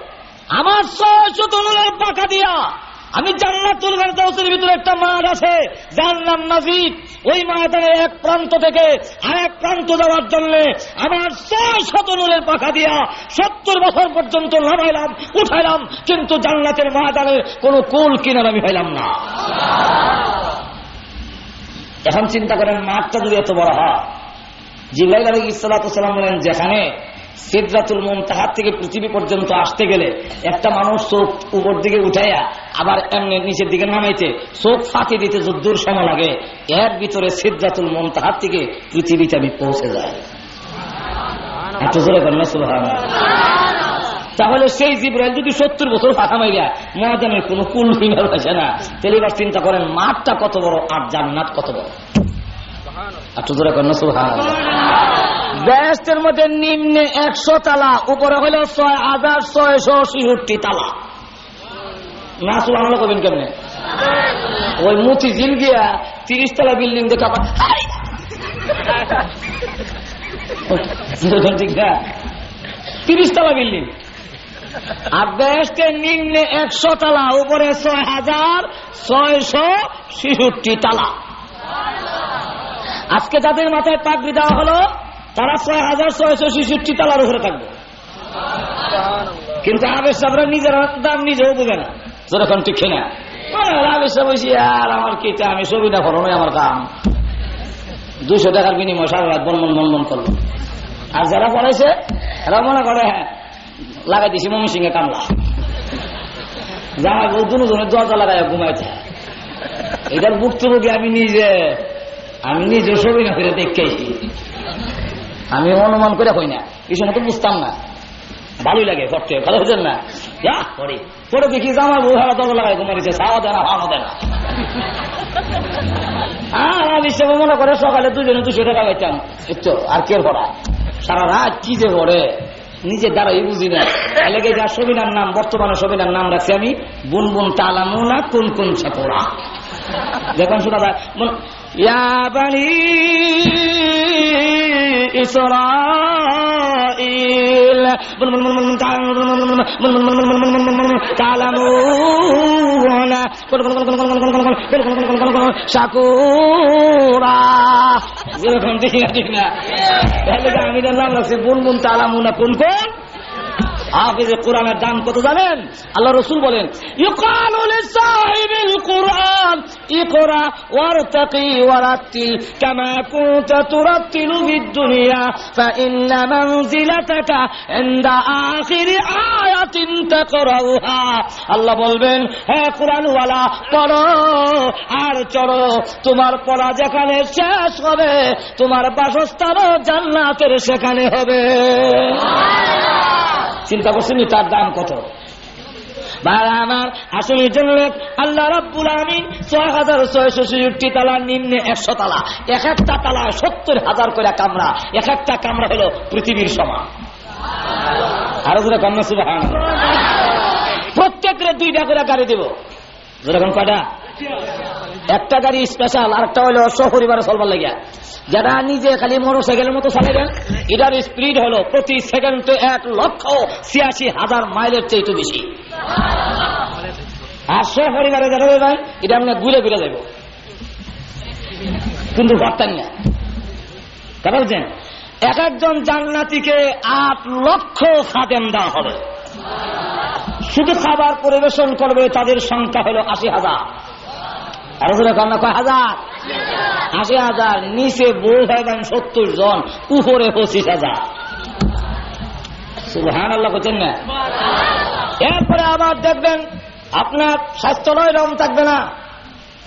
আমার ছয়শো তনুলের পাকা দিয়া আমি জান্নাতুল ফেরদাউসের ভিতরে একটা মাঠ আছে, যার নাম নাজিদ ওই মাঠের এক প্রান্ত থেকে আরেক প্রান্ত যাওয়ার জন্য আমার ছয় শত নূরের পাখা দিয়া সত্তর বছর পর্যন্ত নামাইলাম, উঠাইলাম, কিন্তু জান্নাতের ময়দানের কোন কুল কিনার আমি পাইলাম না। এখন চিন্তা করেন, মাঠটা যদি এত বড় হয়, জিব্রাইল আলী বলেন, যেখানে সিদ্ধাতুল মন তাহার থেকে পৃথিবী পর্যন্ত আসতে গেলে একটা মানুষ চোখ উপর দিকে উঠাইয়া আবার এমনি নিচের দিকে নামাইতে, চোখ ফাঁকি দিতে যদ্দূর সময় লাগে। এর ভিতরে সিদ্ধাতুল মন তাহার থেকে পৃথিবীতে আমি পৌঁছে না তাহলে সেই জিব্রাইল যদি সত্তর বছর ফাঁকা মাইরা মহাজানের কোন কুল ফিনার হয়েছে না, তাহলে এবার চিন্তা করেন, মাঠটা কত বড় আর জান্নাত কত বড়? একটু জোরে করেন না, সুবহানাল্লাহ। বেহেস্তের মধ্যে নিম্নে একশো তালা, উপরে হলো ছয় হাজার ছয়শো ছিষট্টি তালা। না সুবাহ করবেন কেমনে? ওই মুচি জিল গিয়া তিরিশ তলা বিল্ডিং দেখা! ঠিক না, তিরিশ তলা বিল্ডিং। আর বেহেস্তের নিম্নে একশো তালা, উপরে ছয় হাজার ছয়শো ছিষট্টি তালা। আজকে যাদের মাথায় পাগড়ি দেওয়া হলো তারা ছয় হাজার ছয়শো ছেষট্টি তালার উপরে থাকবে। কিন্তু আবেশ সাহেবরা নিজের দাম নিজেও বুঝে না। যেরকম ঠিক না আবেশ সাহেব আর আমার কি আমি আমার কাম দুইশো টাকার বিনিময় রাত করল। আর যারা এরা মনে করে হ্যাঁ লাগাই বউ, দুজনের দরজা এটার ভুক্তভোগী আমি নিজে আমি নিজে ছবি না ফিরে দেখেছি আমি অনুমান করে হই না, এই সময় তো বুঝতাম না। ভালোই লাগে পড়তে ভালো হচ্ছেন না। যা পড়ি পরে দেখি আমার বউ হারা লাগাই ঘুমাইছে সাওয়া দেয় না হাওয়া দেয় না। সে মনে করে সকালে দুজনে দুশো টাকা পাইতাম। আর কে পড়া? সারা রাত কি যে পড়ে? নিজে দ্বারাই বুঝি না। এলাকায় যা সবিনার নাম, বর্তমানে সবিনার নাম রাখছি আমি, বুন বুন তালামুনা, কোন কোন ছাপড়া। দেখুন শোনা যায় ইয়া বানি إسرائيل تعلمون شكورا এরকম ঠিক না ঠিক না তাহলে আমি জানলাম না সে বুলবুল তালামুনা কোন কোন হাফিজে কোরআনের দাম কত জানেন আল্লাহ রসুল বলেন ইউকালু লিসাহিবিল কোরআন اقرأ وارتقي ورتل كما كنت ترتل في الدنيا فإن منزلتك عند آخر آية تقرأها আল্লাহ বলবেন হ্যাঁ কোরআনওয়ালা পড়ো আর চড়ো তোমার পড়া যেখানে শেষ হবে তোমার বাসস্থানও জান্নাতের সেখানে হবে চিন্তা করছেন তার দাম কত? ভাইরা আমার আসলে জন্য আল্লাহ রাব্বুল আলামিন ছয় হাজার ছয়শো ছেষট্টি তালার নিম্নে একশো তালা, এক একটা তালা সত্তর হাজার করে কামরা, এক একটা কামরা হলো পৃথিবীর সমান। আরও ধরে কন্যা সুবাহান প্রত্যেকের দুইটা করে গাড়ি দেব। যেরকম কয়টা? একটা গাড়ি স্পেশাল আর একটা হলো সপরিবারে চলবার লাগিয়া। যারা নিজে খালি মোটর সাইকেলের মতো চালাবেন এটার স্পিড হলো প্রতি সেকেন্ডে এক লক্ষ ছিয়াশি হাজার মাইলের চাইতে বেশি। আর সপরিবারে যারা যাবেন এটা আমরা ঘুরে ঘুরে যাব কিন্তু ঘরটান না। কথা বলছেন? এক একজন জান্নাতিকে আট লক্ষ খাদেম দেওয়া হবে। শুধু খাবার পরিবেশন করবে, তাদের সংখ্যা হলো আশি হাজার। আশি হাজার, নিচে সত্তর জন, উপরে পঁচিশ হাজার। সুহান আল্লাহ করছেন না? এরপরে আবার দেখবেন, আপনার স্বাস্থ্যলয় রং থাকবে না।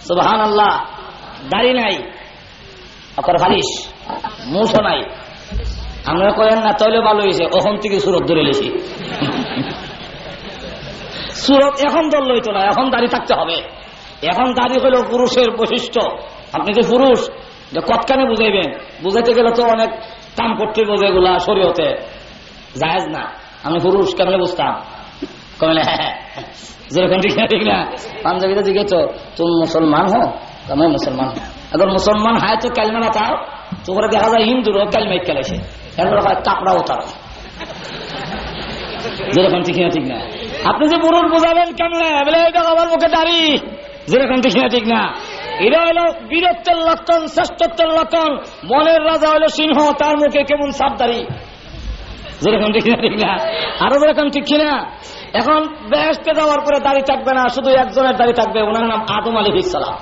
সুবহান আল্লাহ দাড়ি নাই, আপনার ফালিশ মুসো নাই। আমরা করেন না তৈলে ভালো হয়েছে ওখান থেকে সুরত ধরে লেছি। সুরত এখন দল লইতো না, এখন দাঁড়িয়ে থাকতে হবে। এখন দাড়ি হলো পুরুষের বৈশিষ্ট্য। আপনি যে পুরুষ যে কতখানে বুঝাইবেন? বুঝাইতে গেলে তো অনেক কাম করতে বোঝে এগুলা শরীয়তে। জায়েজ না। আমি পুরুষ, কেমনে বুঝতাম? হ্যাঁ তুমি মুসলমান মুসলমান মুসলমান হায়, তো ক্যালমা না তাও? তোমরা দেখা যায় হয় ঠিক না আপনি যে পুরুষ বোঝাবেন, কেমনে? বলে মুখে দাঁড়ি। যেরকম ঠিক না ঠিক না। এটা হলো বীরত্বের লক্ষণ, শ্রেষ্ঠত্বের লক্ষণ। মনের রাজা হলো সিংহ, তার মুখে কেমন সাপ দাঁড়ি যেরকম ঠিক না ঠিক না। আরও যেরকম ঠিক কিনা? এখন বেহেস্তে যাওয়ার পরে দাড়ি থাকবে না, শুধু একজনের দাড়ি থাকবে, ওনার নাম আদম আলী ইসালাম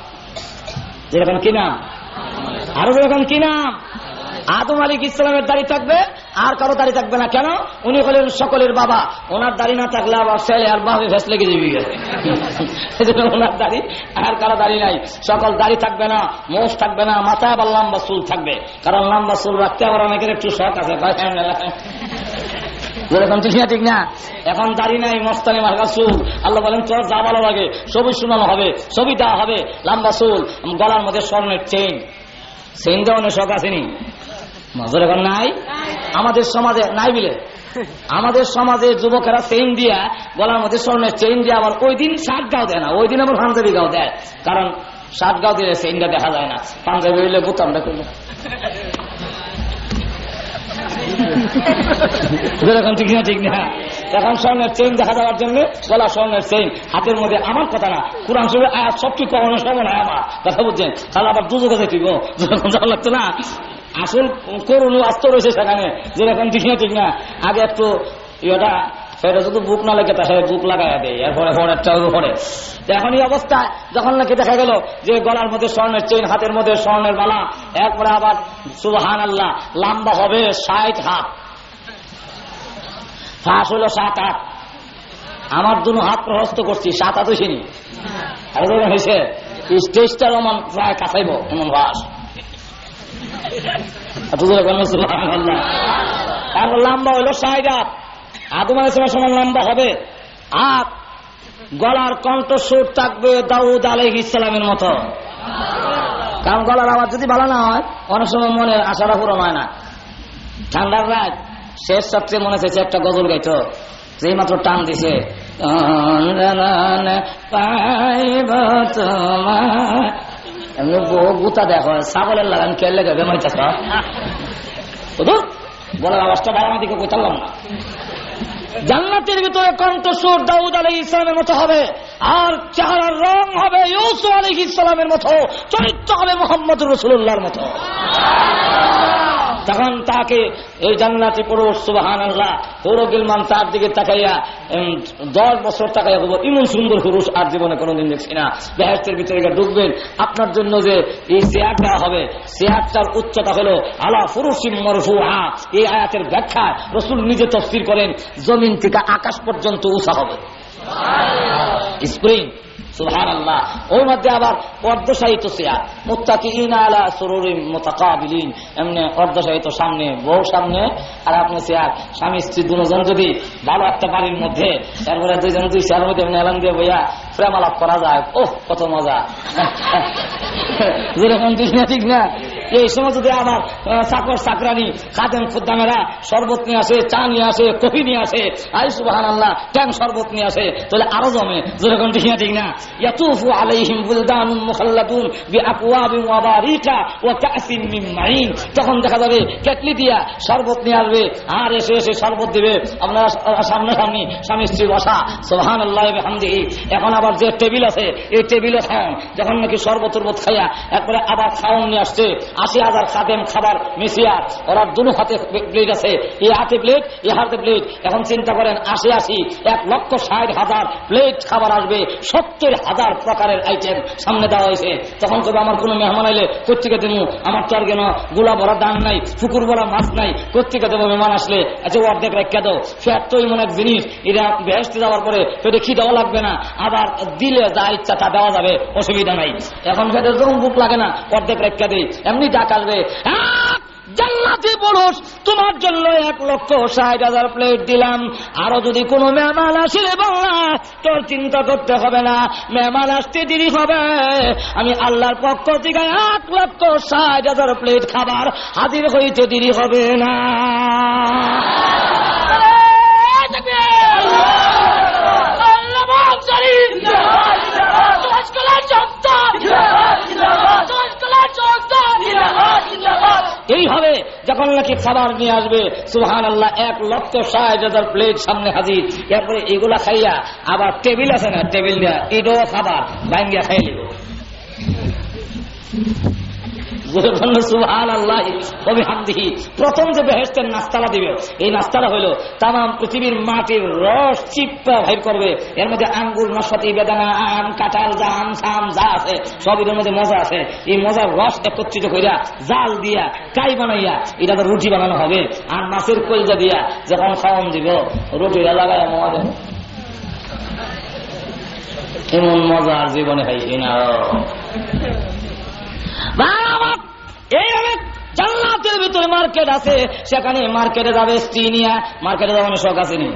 যেরকম কিনা? আরও যেরকম কি নাম আদম আলিক ইসলামের দাড়ি থাকবে, আর কারও দাড়ি থাকবে না। কেন? উনি হলেন সকলের বাবা। ওনার দাড়ি না থাকলে আবার ছেলে আর বাবা ভেস লেগে যাবি ওনার দাড়ি আর কারও দাড়ি নাই। সকল দাড়ি থাকবে না, মোষ থাকবে না মাথায় আবার লম্বা চুল থাকবে। কারণ লম্বা চুল রাখতে আবার অনেকের একটু শখ আছে যেরকম ঠিক না? এখন দাড়ি নাই মস্তানি মার্কা চুল। আল্লাহ বলেন, তোর যা ভালো লাগে সবই শুনানো হবে, ছবি দেওয়া হবে, লম্বা চুল, গলার মধ্যে স্বর্ণের চেইন। চেইন দেওয়ানোর শখ আসেনি। মজুর এখন নাই? আমাদের সমাজে, নাই বিলে? আমাদের সমাজে যুবকেরা চেইন দিয়া, গলার মধ্যে স্বর্ণের চেইন দিয়ে আবার ওই দিন ষাট গাও দেয় না, ওই দিন আবার পাঞ্জাবি গাও দেয়। কারণ ষাট গাও দিলে চেইনটা দেখা যায় না। পাঞ্জাবি হইলে বোতামটা করল ঠিক না ঠিক না? এখন স্বর্ণের চেইন দেখা যাওয়ার জন্য গলা স্বর্ণের চেইন, হাতের মধ্যে আমার কথা না। কোরআন শরীর আয়াত সব ঠিক কখনো সমান হয় আমার। কথা বুঝছেন? তাহলে আবার দুজো কাছে ঠিক লাগতো না? আসল করুন আস্ত রয়েছে সেখানে, যেরকম ঠিক না ঠিক না আগে একটু ইয়েটা, সেটা শুধু বুক না লেগে তাহলে বুক লাগাই দেয়, এরপরে পরেরটা পরে এখন এই অবস্থা যখন নাকি দেখা গেল যে গলার মধ্যে স্বর্ণের চেইন হাতের মধ্যে স্বর্ণের মালা এরপরে আবার সুবাহান আল্লাহ লম্বা হবে ষাট হাত। ফাঁস হলো সাত আট আমার দুনো হাত প্রহস্ত করছি, সাত হাত হয়েছিনি হয়েছে স্টেজটা এমন প্রায় কাছাইব এমন বাস লম্বা হইল আদম লম্বা হবে। আর গলার কণ্ঠস্বর থাকবে দাউদ আলহ ইসলামের মতো। কারণ গলার আওয়াজ যদি ভালো না হয়, অনেক সময় মনে আশাটা পূরণ হয় না। ঠান্ডার রাত, শেষ সবচেয়ে মনে হচ্ছে একটা গজল গাইতো। যেই মাত্র টান দিছে পাইব তোমার এমনি গুতা দেখো ছাগলের লাগান কে লেগে বেমারি চাষ জান্নাতের ভিতরে কণ্ঠস্বর দাউদ আলহ ইসলামের মতো হবে, আর চেহারার রং হবে ইউসু আলহ ইসলামের মতো, চরিত্র হবে মোহাম্মদ রসুল্লাহর মতো। তখন তাকে এই জান্নাতি পুরুষ সুবাহান আল্লাহ হৌর গিলমান তার দিকে তাকাইয়া দশ বছর তাকাইয়া বলব ইমন সুন্দর পুরুষ আর জীবনে কোনোদিন দেখছি না। বেহেস্তের ভিতরে ঢুকবেন আপনার জন্য যে এই চেয়ার দেওয়া হবে চেয়ারটার উচ্চতা হলো আলা ফুরুসিম মরফুহা। এই আয়াতের ব্যাখ্যা রসুল নিজে তফসির করেন জমিন থেকে আকাশ পর্যন্ত উঁচা হবে। স্প্রিং। সুহান আল্লাহ ওর মধ্যে আবার অর্ধসাহিত চেয়ার মুত্তাকি ইন আলা সরুরিম মোতাকাবিলিন। এমনি সামনে, বউ সামনে, আর আপনি চেয়ার স্বামী, স্ত্রী দুজন যদি ভালো একটা বাড়ির মধ্যে তারপরে দুইজন দুই চেয়ার মধ্যে এমনি দিয়ে বইয়া করা যায়, ওহ, কত মজা। যেরকম ঠিক না। এই সময় যদি আমার চাকর চাকরানি খাদেম খুদ্দামেরা শরবত নিয়ে আসে, চা নিয়ে আসে, কফি নিয়ে আসে, আই সুবাহান আল্লাহ ট্যাং শরবত নিয়ে আসে, তাহলে আরও জমে। যেরকম ঠিক ঠিক না। ইয়াতুফু আলাইহিম বুলদানুন মুখাল্লাদুন বিআকওয়াবিন ওয়া বারিকা ওয়া কাসিন মিন মাইন তখন দেখা যাবে কেটলি দিয়া শরবত নিয়ে আসবে, আর এসে এসে শরবত দিবে। আপনারা সামনে সামনি স্বামী স্ত্রী বসা, সুবহানাল্লাহি ওয়া বিহামদিহি। এখন আবার যে টেবিল আছে, এই টেবিলে খাওয়ান যখন নাকি শরবত খাইয়া একবারে আবার খাওয়ান নিয়ে আসছে আশি হাজার খাদেম খাবার মিশিয়ার ওরা দুনো হাতে প্লেট আছে। এ হাতে প্লেট এ হাতে প্লেট এখন চিন্তা করেন, আশি আশি, এক লক্ষ ষাট হাজার প্লেট খাবার আসবে। সত্তর হাজার প্রকারের আইটেম সামনে দেওয়া হয়েছে। তখন কবে আমার কোনো মেহমান আইলে কোথেকে দেবো আমার তো আর কেন গোলা ভরা দান নাই, পুকুর ভরা মাছ নাই কোথেকে দেবো মেহমান আসলে? আচ্ছা অর্ধেক রেখে দাও। ফ্যাট তো এমন এক জিনিস এটা বেহেস্তে যাওয়ার পরে পেটে কি দেওয়া লাগবে না। আবার দিলে যা ইচ্ছা তা দেওয়া যাবে, অসুবিধা নাই। এখন ফেটের যখন বুক লাগে না, অর্ধেক রেখে দিই। এমনি ডাক আসবে জান্নাতি পুরুষ, তোমার জন্য এক লক্ষ ষাট হাজার প্লেট দিলাম। আরও যদি কোনো মেহমান আসে বাংলা, তোর চিন্তা করতে হবে না। মেহমান আসতে দেরি হবে। আমি আল্লাহর পক্ষ থেকে এক লক্ষ ষাট হাজার প্লেট খাবার হাজির হইতে দেরি হবে না। এইভাবে যখন নাকি খাবার নিয়ে আসবে। সুহান আল্লাহ এক লক্ষ ষাট হাজার প্লেট সামনে হাজির। এরপরে এগুলা খাইয়া আবার টেবিল আছে না টেবিল দেয়া, এটাও খাবার, ভাঙ্গিয়া খাইয়ে প্রথম যে বেহেস্তের নাস্তালা দিবে, এই নাস্তাটা হইল তাম পৃথিবীর মাটির রস চিপ্পা ভাই করবে। এর মধ্যে আঙ্গুর নসতি বেদানা, আম, কাঁঠাল, জাম সাম যা আছে, সব এর মধ্যে মজা আছে। এই মজার রস একত্রিত কইরা জাল দিয়া, কাই বানাইয়া, এটা তো রুটি বানানো হবে। আর মাছের কলজা দিয়া যখন খাওয়ান দিব রুটিটা লাগাই মজা এমন মজা জীবনে খাইছি না জান্নাতের ভিতরে মার্কেট আছে, সেখানে মার্কেটে যাবে স্ত্রী নিয়ে। মার্কেটে যাওয়ার শখ আসেনি?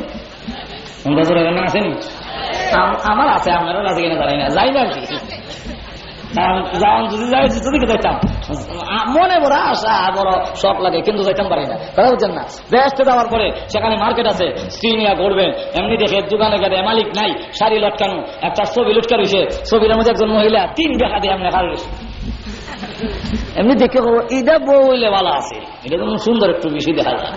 আসেনি? আমার আছে আছে কিনা না। যাই না মনে বড় আশা, বড় শখ লাগে, কিন্তু যাইতাম পারি না। কথা বুঝছেন না? যাওয়ার পরে সেখানে মার্কেট আছে, স্ত্রী নিয়ে ঘুরবেন। এমনি দেখে দোকানে গেলে মালিক নাই, শাড়ি লটকানো, একটা ছবি লটকা রয়েছে ছবির মধ্যে একজন মহিলা, তিন দেখা দিয়ে এমনি এমনি দেখে এটা বউ ভালো আছে। এটা তো সুন্দর একটু বেশি দেখা যায়।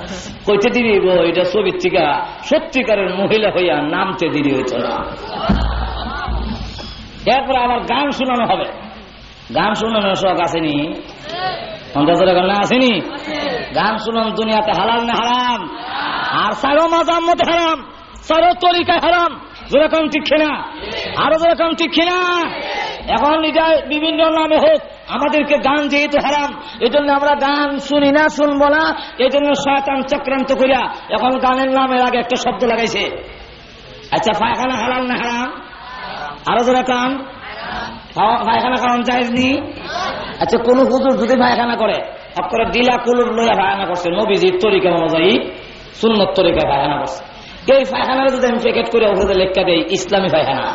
কইতে দিবি গো এটা ছবির থেকে সত্যিকারের মহিলা হইয়া নামতে দিদি হইত না। এরপর আবার গান শোনানো হবে। গান শোনানোর শখ আসেনি? অন্তত গান আসেনি? গান শুনান দুনিয়াতে হালাল না হারাম? আর সারো মাজাম মতে হারাম? সারো তরিকায় হারাম? যেরকম ঠিক না আরও যেরকম ঠিক না এখন এটা বিভিন্ন নামে হোক আমাদেরকে গান যেহেতু হারাম এই জন্য আমরা গান শুনি না শুনব না এই জন্য শয়তান চক্রান্ত করিয়া এখন গানের নামের আগে একটা শব্দ লাগাইছে। আচ্ছা পায়খানা হারাম না হারাম? আরও যারা কান। পায়খানা কারণ চাইজনি আচ্ছা কোন হুজুর যদি পায়খানা করে আপনারা ডিলা কুলুর লইয়া পায়খানা করছে নবীজির তরিকা অনুযায়ী সুন্নত তরিকা পায়খানা করছে। এই পায়খানার যদি আমি প্যাকেট করে ওখানে লেখা দেই ইসলামী পায়খানা।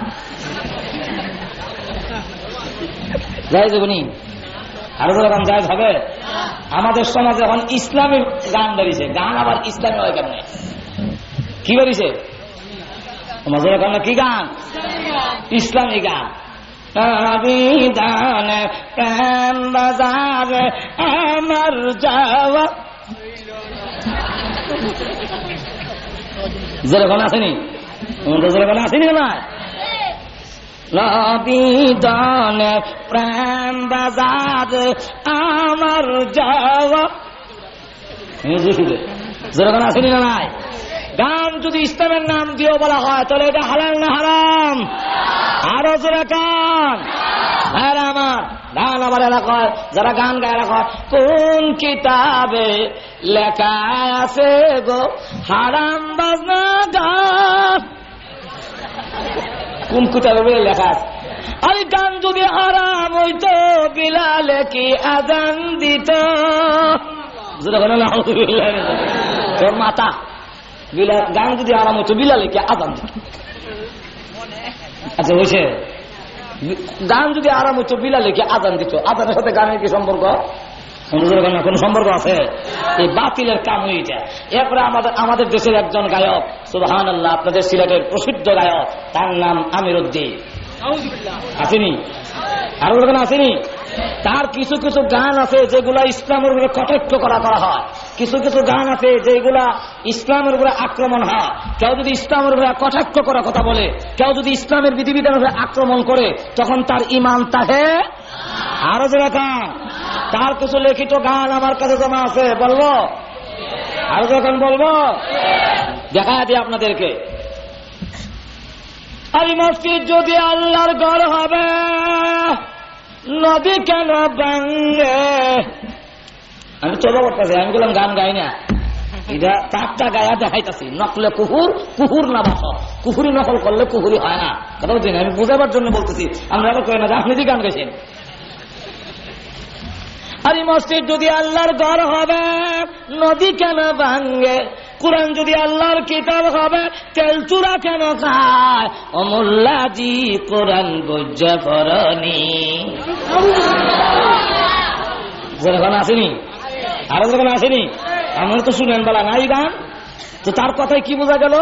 যাই যাবনি আরও গান জায়জ হবে? আমাদের সমাজে এখন ইসলামী গান বেরিয়েছে। গান আবার ইসলামী হয় কেমনে? কি বেরিয়েছে? তোমাদের এখন কি গান? ইসলামী গান। আবিদান প্রেম বাজার আমার যাওয়া। যেরকম আসেনি। তোমাদের যেরকম আসেনি না নবিদান প্রেম বাজার আমার যাওয়া। আসেনি না নাই? গান যদি ইসলামের নাম দিয়েও বলা হয় তাহলে এটা হালাল না হারাম? আরও জোরে কান আমার গান আমার এলাকায় যারা গান গায়ে হয়, কোন কিতাবে লেখা আছে গো? হারাম বাজনা গান। কোন কিতাবে বলে লেখা আছে? আরে গান যদি হারাম হইতো, বিলালে কি আজান দিত? তোর মাতা গান যদি আরাম হইতো, বিলালে কি আজান দিত? আচ্ছা হয়েছে গান যদি আরাম হইতো, বিলালে কি আজান দিত? আজানের সাথে গানের কি সম্পর্ক? কোন সম্পর্ক আছে? এই বাতিলের কাম এইটা এরপরে আমাদের আমাদের দেশের একজন গায়ক সুবাহান আল্লাহ আপনাদের সিলেটের প্রসিদ্ধ গায়ক তার নাম আমির উদ্দিন। আসেনি আরও লোকেন আসেনি? তার কিছু কিছু গান আছে যেগুলা ইসলামের উপরে কটাক্ষ করা করা হয়। কিছু কিছু গান আছে যেগুলা ইসলামের উপরে আক্রমণ হয়। কেউ যদি ইসলামের উপরে কটাক্ষ করা কথা বলে, কেউ যদি ইসলামের বিধিবিধানের উপরে আক্রমণ করে, তখন তার ইমান তাহে আরও যে তার কিছু লিখিত গান আমার কাছে জমা আছে, বলব? আরও যখন বলব? দেখা দিই আপনাদেরকে। আলী মসজিদ যদি আল্লাহর ঘর হবে নদী কেন ভাঙ্গে আমি চলো করতেছি, আমি বললাম গান গাই না। এটা চারটা গায়া দেখাইতেছি, নকলে কুহুর কুহুর না বাস। কুহুরি নকল করলে কুহুরি হয় না। কথা বলছি আমি বুঝাবার জন্য বলতেছি, আমরা কই না আপনি যে গান গাইছেন। আর এই মসজিদ যদি আল্লাহর ঘর হবে নদী কেন ভাঙ্গে কোরআন যদি আল্লাহর কিতাব হবে, তেল চূড়া কেন খায়? অমুল্লাজি কোরআন বৈজ্ঞা পরনি যখন আসেনি? আরও যখন আসেনি? আমরা তো শুনেন বলা নাই গান। তো তার কথায় কি বোঝা গেল?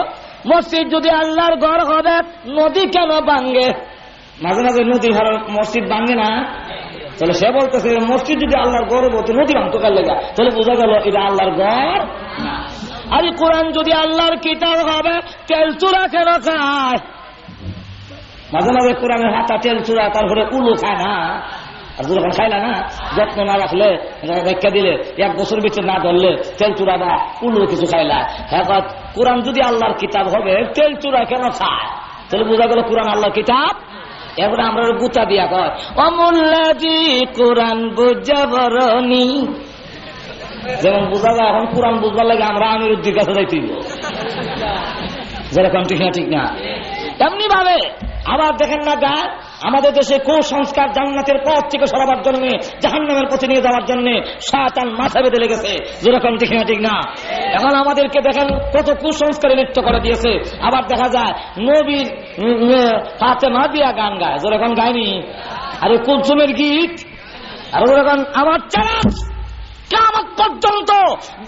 মসজিদ যদি আল্লাহর ঘর হবে, নদী কেন ভাঙ্গে মাঝে মাঝে নদী ঘর মসজিদ ভাঙ্গে না। তাহলে সে বলতেছে, মসজিদ যদি আল্লাহর গড় বলতে নদী ভাঙতো কার লেগা? তাহলে বোঝা গেল এটা আল্লাহর গড় আরে কোরআন যদি আল্লাহর কিতাব হবে, তেল চূড়া কেন খায়? মাঝে মাঝে কোরআনের হাতা তেল চূড়া তারপরে উলু খায় না। আর যখন খাইলা না, যত্ন না রাখলে ব্যাখ্যা দিলে, এক বছর ভিতরে না ধরলে, তেল চূড়া উলু কিছু খাইলা। হ্যাঁ কোরআন যদি আল্লাহর কিতাব হবে, তেল চূড়া কেন খায়? তাহলে বোঝা গেল কোরআন আল্লাহর কিতাব। এবারে আমরা গুতা দিয়া কয় অমূল্যাজি কোরআন বুঝা বরণী যেমন বোঝা যায়, এখন কোরআন বুঝবার লাগে আমরা আমির উদ্দির কাছে যাইতে যেরকম ঠিক না ঠিক না। তেমনি ভাবে আবার দেখেন না গা, আমাদের দেশে কুসংস্কার জান্নাতের পথ থেকে সরাবার জন্য, জাহান্নামের পথে নিয়ে যাওয়ার জন্য সাতান মাথা বেঁধে লেগেছে। যেরকম ঠিক না ঠিক না। এখন আমাদেরকে দেখেন কত কুসংস্কারে লিপ্ত করে দিয়েছে। আবার দেখা যায়, নবীর হাতে মা দিয়া গান গায়। যেরকম গায়নি আরে কুলসুমের গীত। আর যেরকম, আমার চালাচ কেমন পর্যন্ত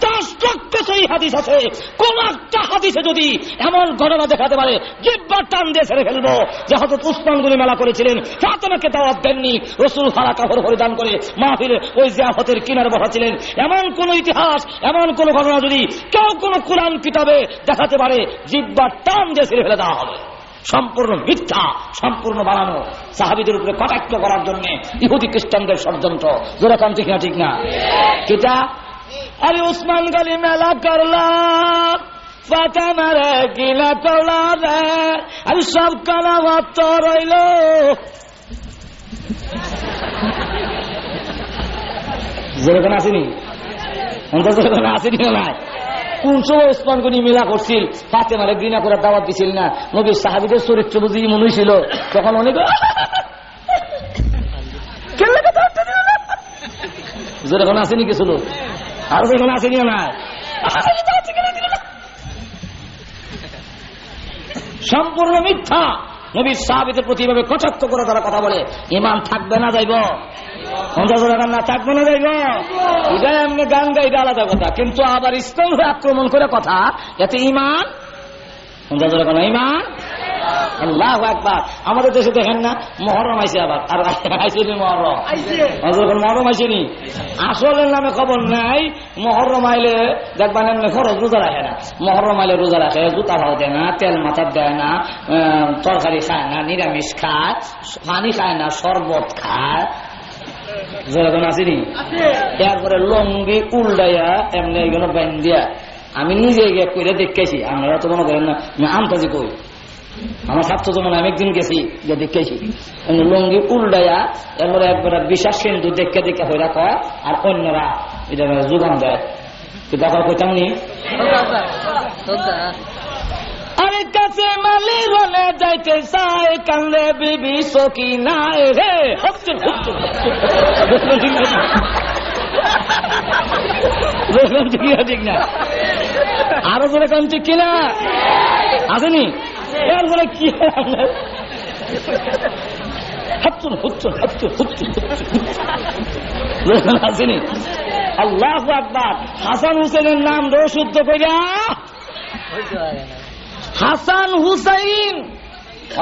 দশ লক্ষ সেই হাদিস আছে। কোন একটা হাদিসে যদি এমন ঘটনা দেখাতে পারে জিব্বার টান দিয়ে ছেড়ে ফেলব যে হয়তো উসমান গুলি মেলা করেছিলেন, ফাতেমাকে দাওয়াত দেননি, রসুল ফারা কাপড় পরিধান করে মাহফিলে ওই জিয়াফতের কিনার বসাছিলেন এমন কোন ইতিহাস, এমন কোন ঘটনা যদি কেউ কোন কোরআন কিতাবে দেখাতে পারে জিব্বার টান দিয়ে ছেড়ে ফেলে দেওয়া হবে। সম্পূর্ণ মিথ্যা, সম্পূর্ণ বানানো সাহাবিদের উপরে কটাক্ষ করার জন্য ইহুদি খ্রিস্টানদের ষড়যন্ত্র। যেরকম ঠিক না ঠিক না? কিটা আরে উসমান গলি মেলা করলাম আমি সব কালা মাত্র রইল। যেরকম আসেনি? আসেনি না কোন সময় ওসমান গনি মিলা করছিল? ফাতে মারে ঘৃণা করার দাওয়াত দিছিল না। নবীর সাহাবিদের চরিত্র বুঝি মনে ছিল তখন অনেক যেরকম আসেনি কিছু লোক আরও যখন আসেনি না? সম্পূর্ণ মিথ্যা। নবীর সাহাবিদের প্রতি এভাবে কটাক্ষ করে তারা কথা বলে। ইমান থাকবে না যাইব। পঞ্চাশ টাকা না থাকবে না যাইব। এটাই এমনি গান গাই এটা আলাদা কথা। কিন্তু আবার ইসলাম হয়ে আক্রমণ করে কথা এতে ইমান পঞ্চাশ টাকা না ইমান আল্লাহ একবার আমাদের দেশে দেখেন না মহরম আইসে আবার। আর আইসেনি মহরম? মহরম আইসেনি আসলের নামে খবর নাই। মহরম আইলে দেখবেন এমনি খরচ রোজা রাখে না। মহরম আইলে রোজা রাখে জুতা ভাও দেয় না তেল মাথার দেয় না তরকারি খায় না নিরামিষ খায় পানি খায় না শরবত খায়। আসিনি এরপরে লঙ্গি উল্টাইয়া এমনি এগুলো বান্ধিয়া আমি নিজে গিয়ে কইরে দেখেছি আপনারা তো মনে করেন না আমি আমতাজি কই। আমার ছাত্র যেমন আমি একদিন গেছি যে দেখেছি লঙ্গি উল্টাইয়া এরপরে একবার বিশ্বাস সিন্ধু দেখে দেখে হয়ে রাখা আর অন্যরা এটা যোগান দেয়। এখন কইতাম নি? আরে কাছে মালি রলে যাইতে চাই কান্দে বিবি সকি নাই রে। ঠিক না। আরও জোরে কান ঠিক কিনা? আসেনি? কি? হচ্ছুন হচ্ছুন হচ্ছুন আসেনি। আল্লাহ আকবার। হাসান হুসেনের নাম রো শুদ্ধ করিয়া হাসান হুসাইন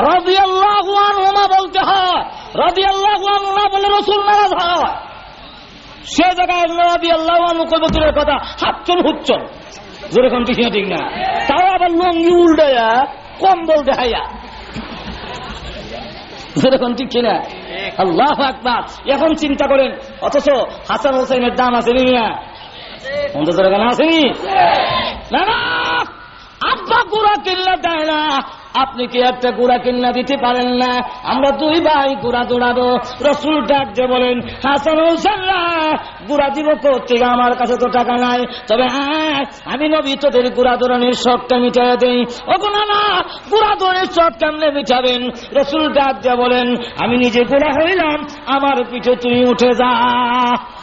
রবি আল্লাহ বলতে হয়। রবি আল্লাহ বলে রসুল নারাজ হয় সে জায়গায় রবি আল্লাহ কবতুরের কথা হাতচন হুচ্চন যেরকম ঠিক না ঠিক না। তাও আবার লঙ্গি উল্টাইয়া, কম্বল দেখাইয়া। যেরকম ঠিক কিনা? আল্লাহ আকবার। এখন চিন্তা করেন, অথচ হাসান হোসেনের দাম আছে না আসেনি না না! আব্বা গুড়া কিল্লা দেয় না। আপনি কি একটা গুড়া কিন্না দিতে পারেন না? আমরা দুই ভাই গুড়া দৌড়াবো। রসুল ডাক যে বলেন, হাসান গুড়া দিব থেকে আমার কাছে তো টাকা নাই। তবে হ্যাঁ আমি নবী তোদের গুড়া দৌড়ানোর শখটা মিটাই দেই। ও না না গুড়া দৌড়ের শখ কেমনে মিটাবেন? রসুল ডাক যে বলেন, আমি নিজে গুড়া হইলাম, আমার পিঠে তুই উঠে যা।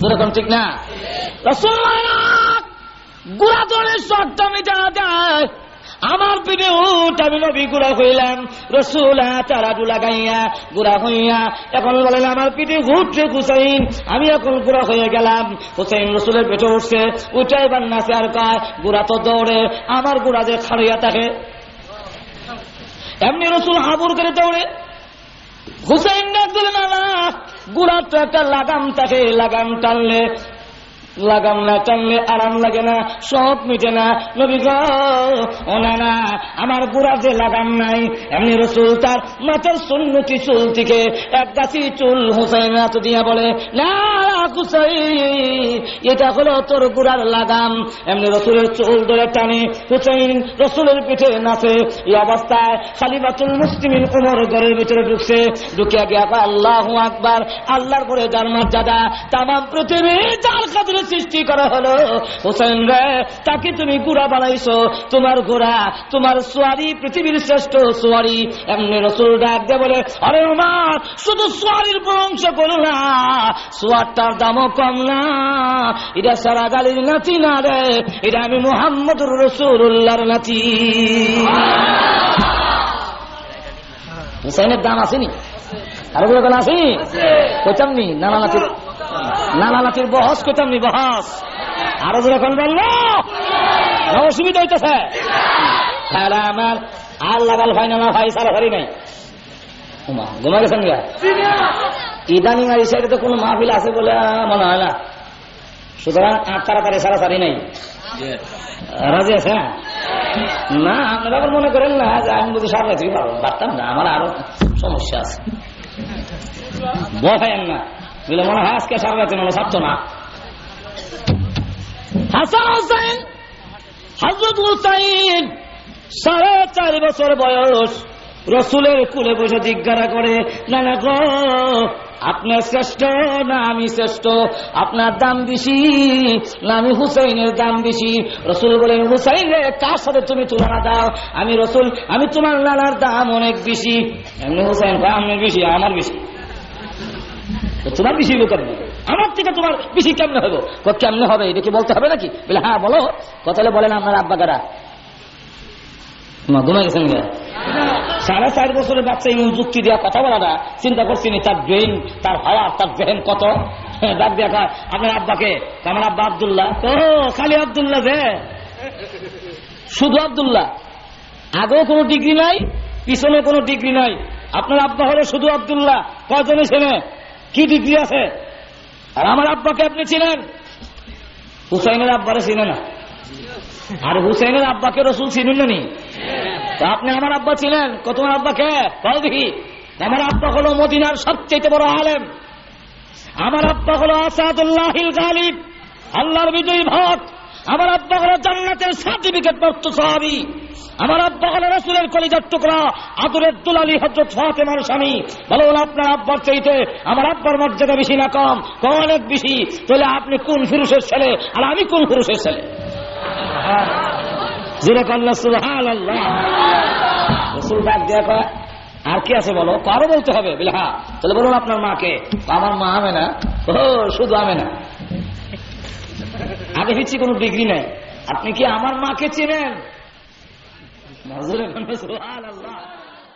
যেরকম ঠিক না? গুড়া দৌড়ের শখটা মিটানা দেয়। আমার পিঠে উঠ, আমি নবী গুড়া হইলাম। রসুলা তারা ডুলা গাইয়া গুড়া হইয়া এখন বলেন, আমার পিঠে উঠছে হুসাইন, আমি এখন গুড়া হয়ে গেলাম। হুসাইন রসুলের পেটে উঠছে উঠে এবার নাচে আর কয়, গুড়া তো দৌড়ে, আমার গুড়া যে খাড়িয়া থাকে। এমনি রসুল হাবুর করে দৌড়ে। হুসাইন ডাক দিলে না না গুড়ার তো একটা লাগাম থাকে লাগাম টানলে লাগাম না টানলে আরাম লাগে না, সব মিটে না। নবী না আমার বুড়া যে লাগাম নাই, এমনি রসুল তার মাথার সুন্নতি চুল থেকে এক গাছি চুল হুসাইন হাত দিয়া বলে, না এটা হলো তোর গুড়ার লাগাম। এমনি রসুলের চুল ধরে টানে, হুসাইন রসুলের পিঠে নাচে, এই অবস্থায় খালিবাতুল মুসলিমিন উমর ঘরের ভিতরে ঢুকছে। ঢুকিয়া গিয়া আল্লাহ আকবার, আল্লাহর করে যার মর্যাদা তাম পৃথিবী যার কাছে সৃষ্টি করা হলো। হোসেন রে তাকে তুমি গুড়া বানাইছো। তোমার ঘোড়া তোমার সোয়ারি পৃথিবীর শ্রেষ্ঠ সোয়ারি। এমনি রসুল ডাক দে বলে আরে আমার শুধু সোয়ারির প্রশংস করো না। সোয়ারটার দামও কম না। এটা সারা গালির নাতি না রে। এটা আমি মোহাম্মদুর রসুল্লাহর নাতি। হুসাইনের দাম আসেনি? আরও কোনো আসেনি? কোথাম নি নানা নাতির নাতির বহস কোথাম নি, বহস। আরও যখন বলল? অসুবিধা হইতেছে। আমার আর লাগাল ভাই না ভাই সারা ভারি নাই। ঘুমা গেছেন ইদানিং আর ইসাইতে তো কোনো মাহফিল আছে বলে মনে হয় না। সুতরাং আর তাড়াতাড়ি সারা সারি নাই। রাজি আছে না, আপনারা আবার মনে করেন না যে আমি বুঝি সারা থেকে পারতাম না, আমার আরও সমস্যা আছে। বহেন না। বুঝলে মনে হয় আজকে সারা রাতে মনে ছাড়তো না। হাসান হোসেন, হজরত হুসাইন, সাড়ে চার বছর বয়স, রসুলের কুলে বসে জিজ্ঞাসা করে, না না আপনার শ্রেষ্ঠ না আমি শ্রেষ্ঠ? আপনার দাম বেশি না আমি হুসাইনের দাম বেশি? রসুল বলেন, হুসাইন রে, কার সাথে তুমি তুলনা দাও? আমি রসুল, আমি তোমার নানার দাম অনেক বেশি। এমনি হুসাইন আমার বেশি আমার বেশি। তোমার বেশি লোক আমার থেকে তোমার বেশি কেমনে হবে? কেমনে হবে? এটা কি বলতে হবে নাকি? বলে হ্যাঁ বলো। কথা বলেন আপনার আব্বা সাড়ে চার বছরের দেওয়া কথা না চিন্তা তার তার কত? কয়, আপনার আব্বাকে। আমার আব্বা আবদুল্লাহ। শুধু আবদুল্লাহ। আগেও কোনো ডিগ্রি নাই পিছনে কোনো ডিগ্রি নাই। আপনার আব্বা হলে শুধু আবদুল্লাহ। কজনে ছেলে? কি ডিগ্রি আছে? আর আমার আব্বাকে আপনি চিনেন? হুসাইনের আব্বারে চিনে না। আর হুসাইনের আব্বাকে রসুল চিনুন না তো আপনি আমার আব্বা ছিলেন কত আব্বাকে? বল দেখি। আমার আব্বা হলো মদিনার সবচেয়ে বড় আলেম। আমার আব্বা হলো আসাদুল্লাহিল গালিব। আল্লাহর বিজয়ী ভক্ত। আমার আব্বা হলো জান্নাতের সার্টিফিকেট প্রাপ্ত সাহাবি। আমার আব্বা হলো রসুলের কলিজার টুকরা, আদরের দুলালি হজরত ফাতেমার স্বামী। বলুন আপনার আব্বার চাইতে আমার আব্বার মর্যাদা বেশি না কম? কম অনেক বেশি। তাহলে আপনি কোন পুরুষের ছেলে? আর আমি কোন পুরুষের ছেলে? আর কি আছে বলো? কারও বলতে হবে। বলে হ্যাঁ। তাহলে বলুন, আপনার মাকে। আমার মা আমে না শুধু আমে না আগে হচ্ছে কোনো ডিগ্রি নাই আপনি কি আমার মাকে চেনেন নজরে আল্লাহ।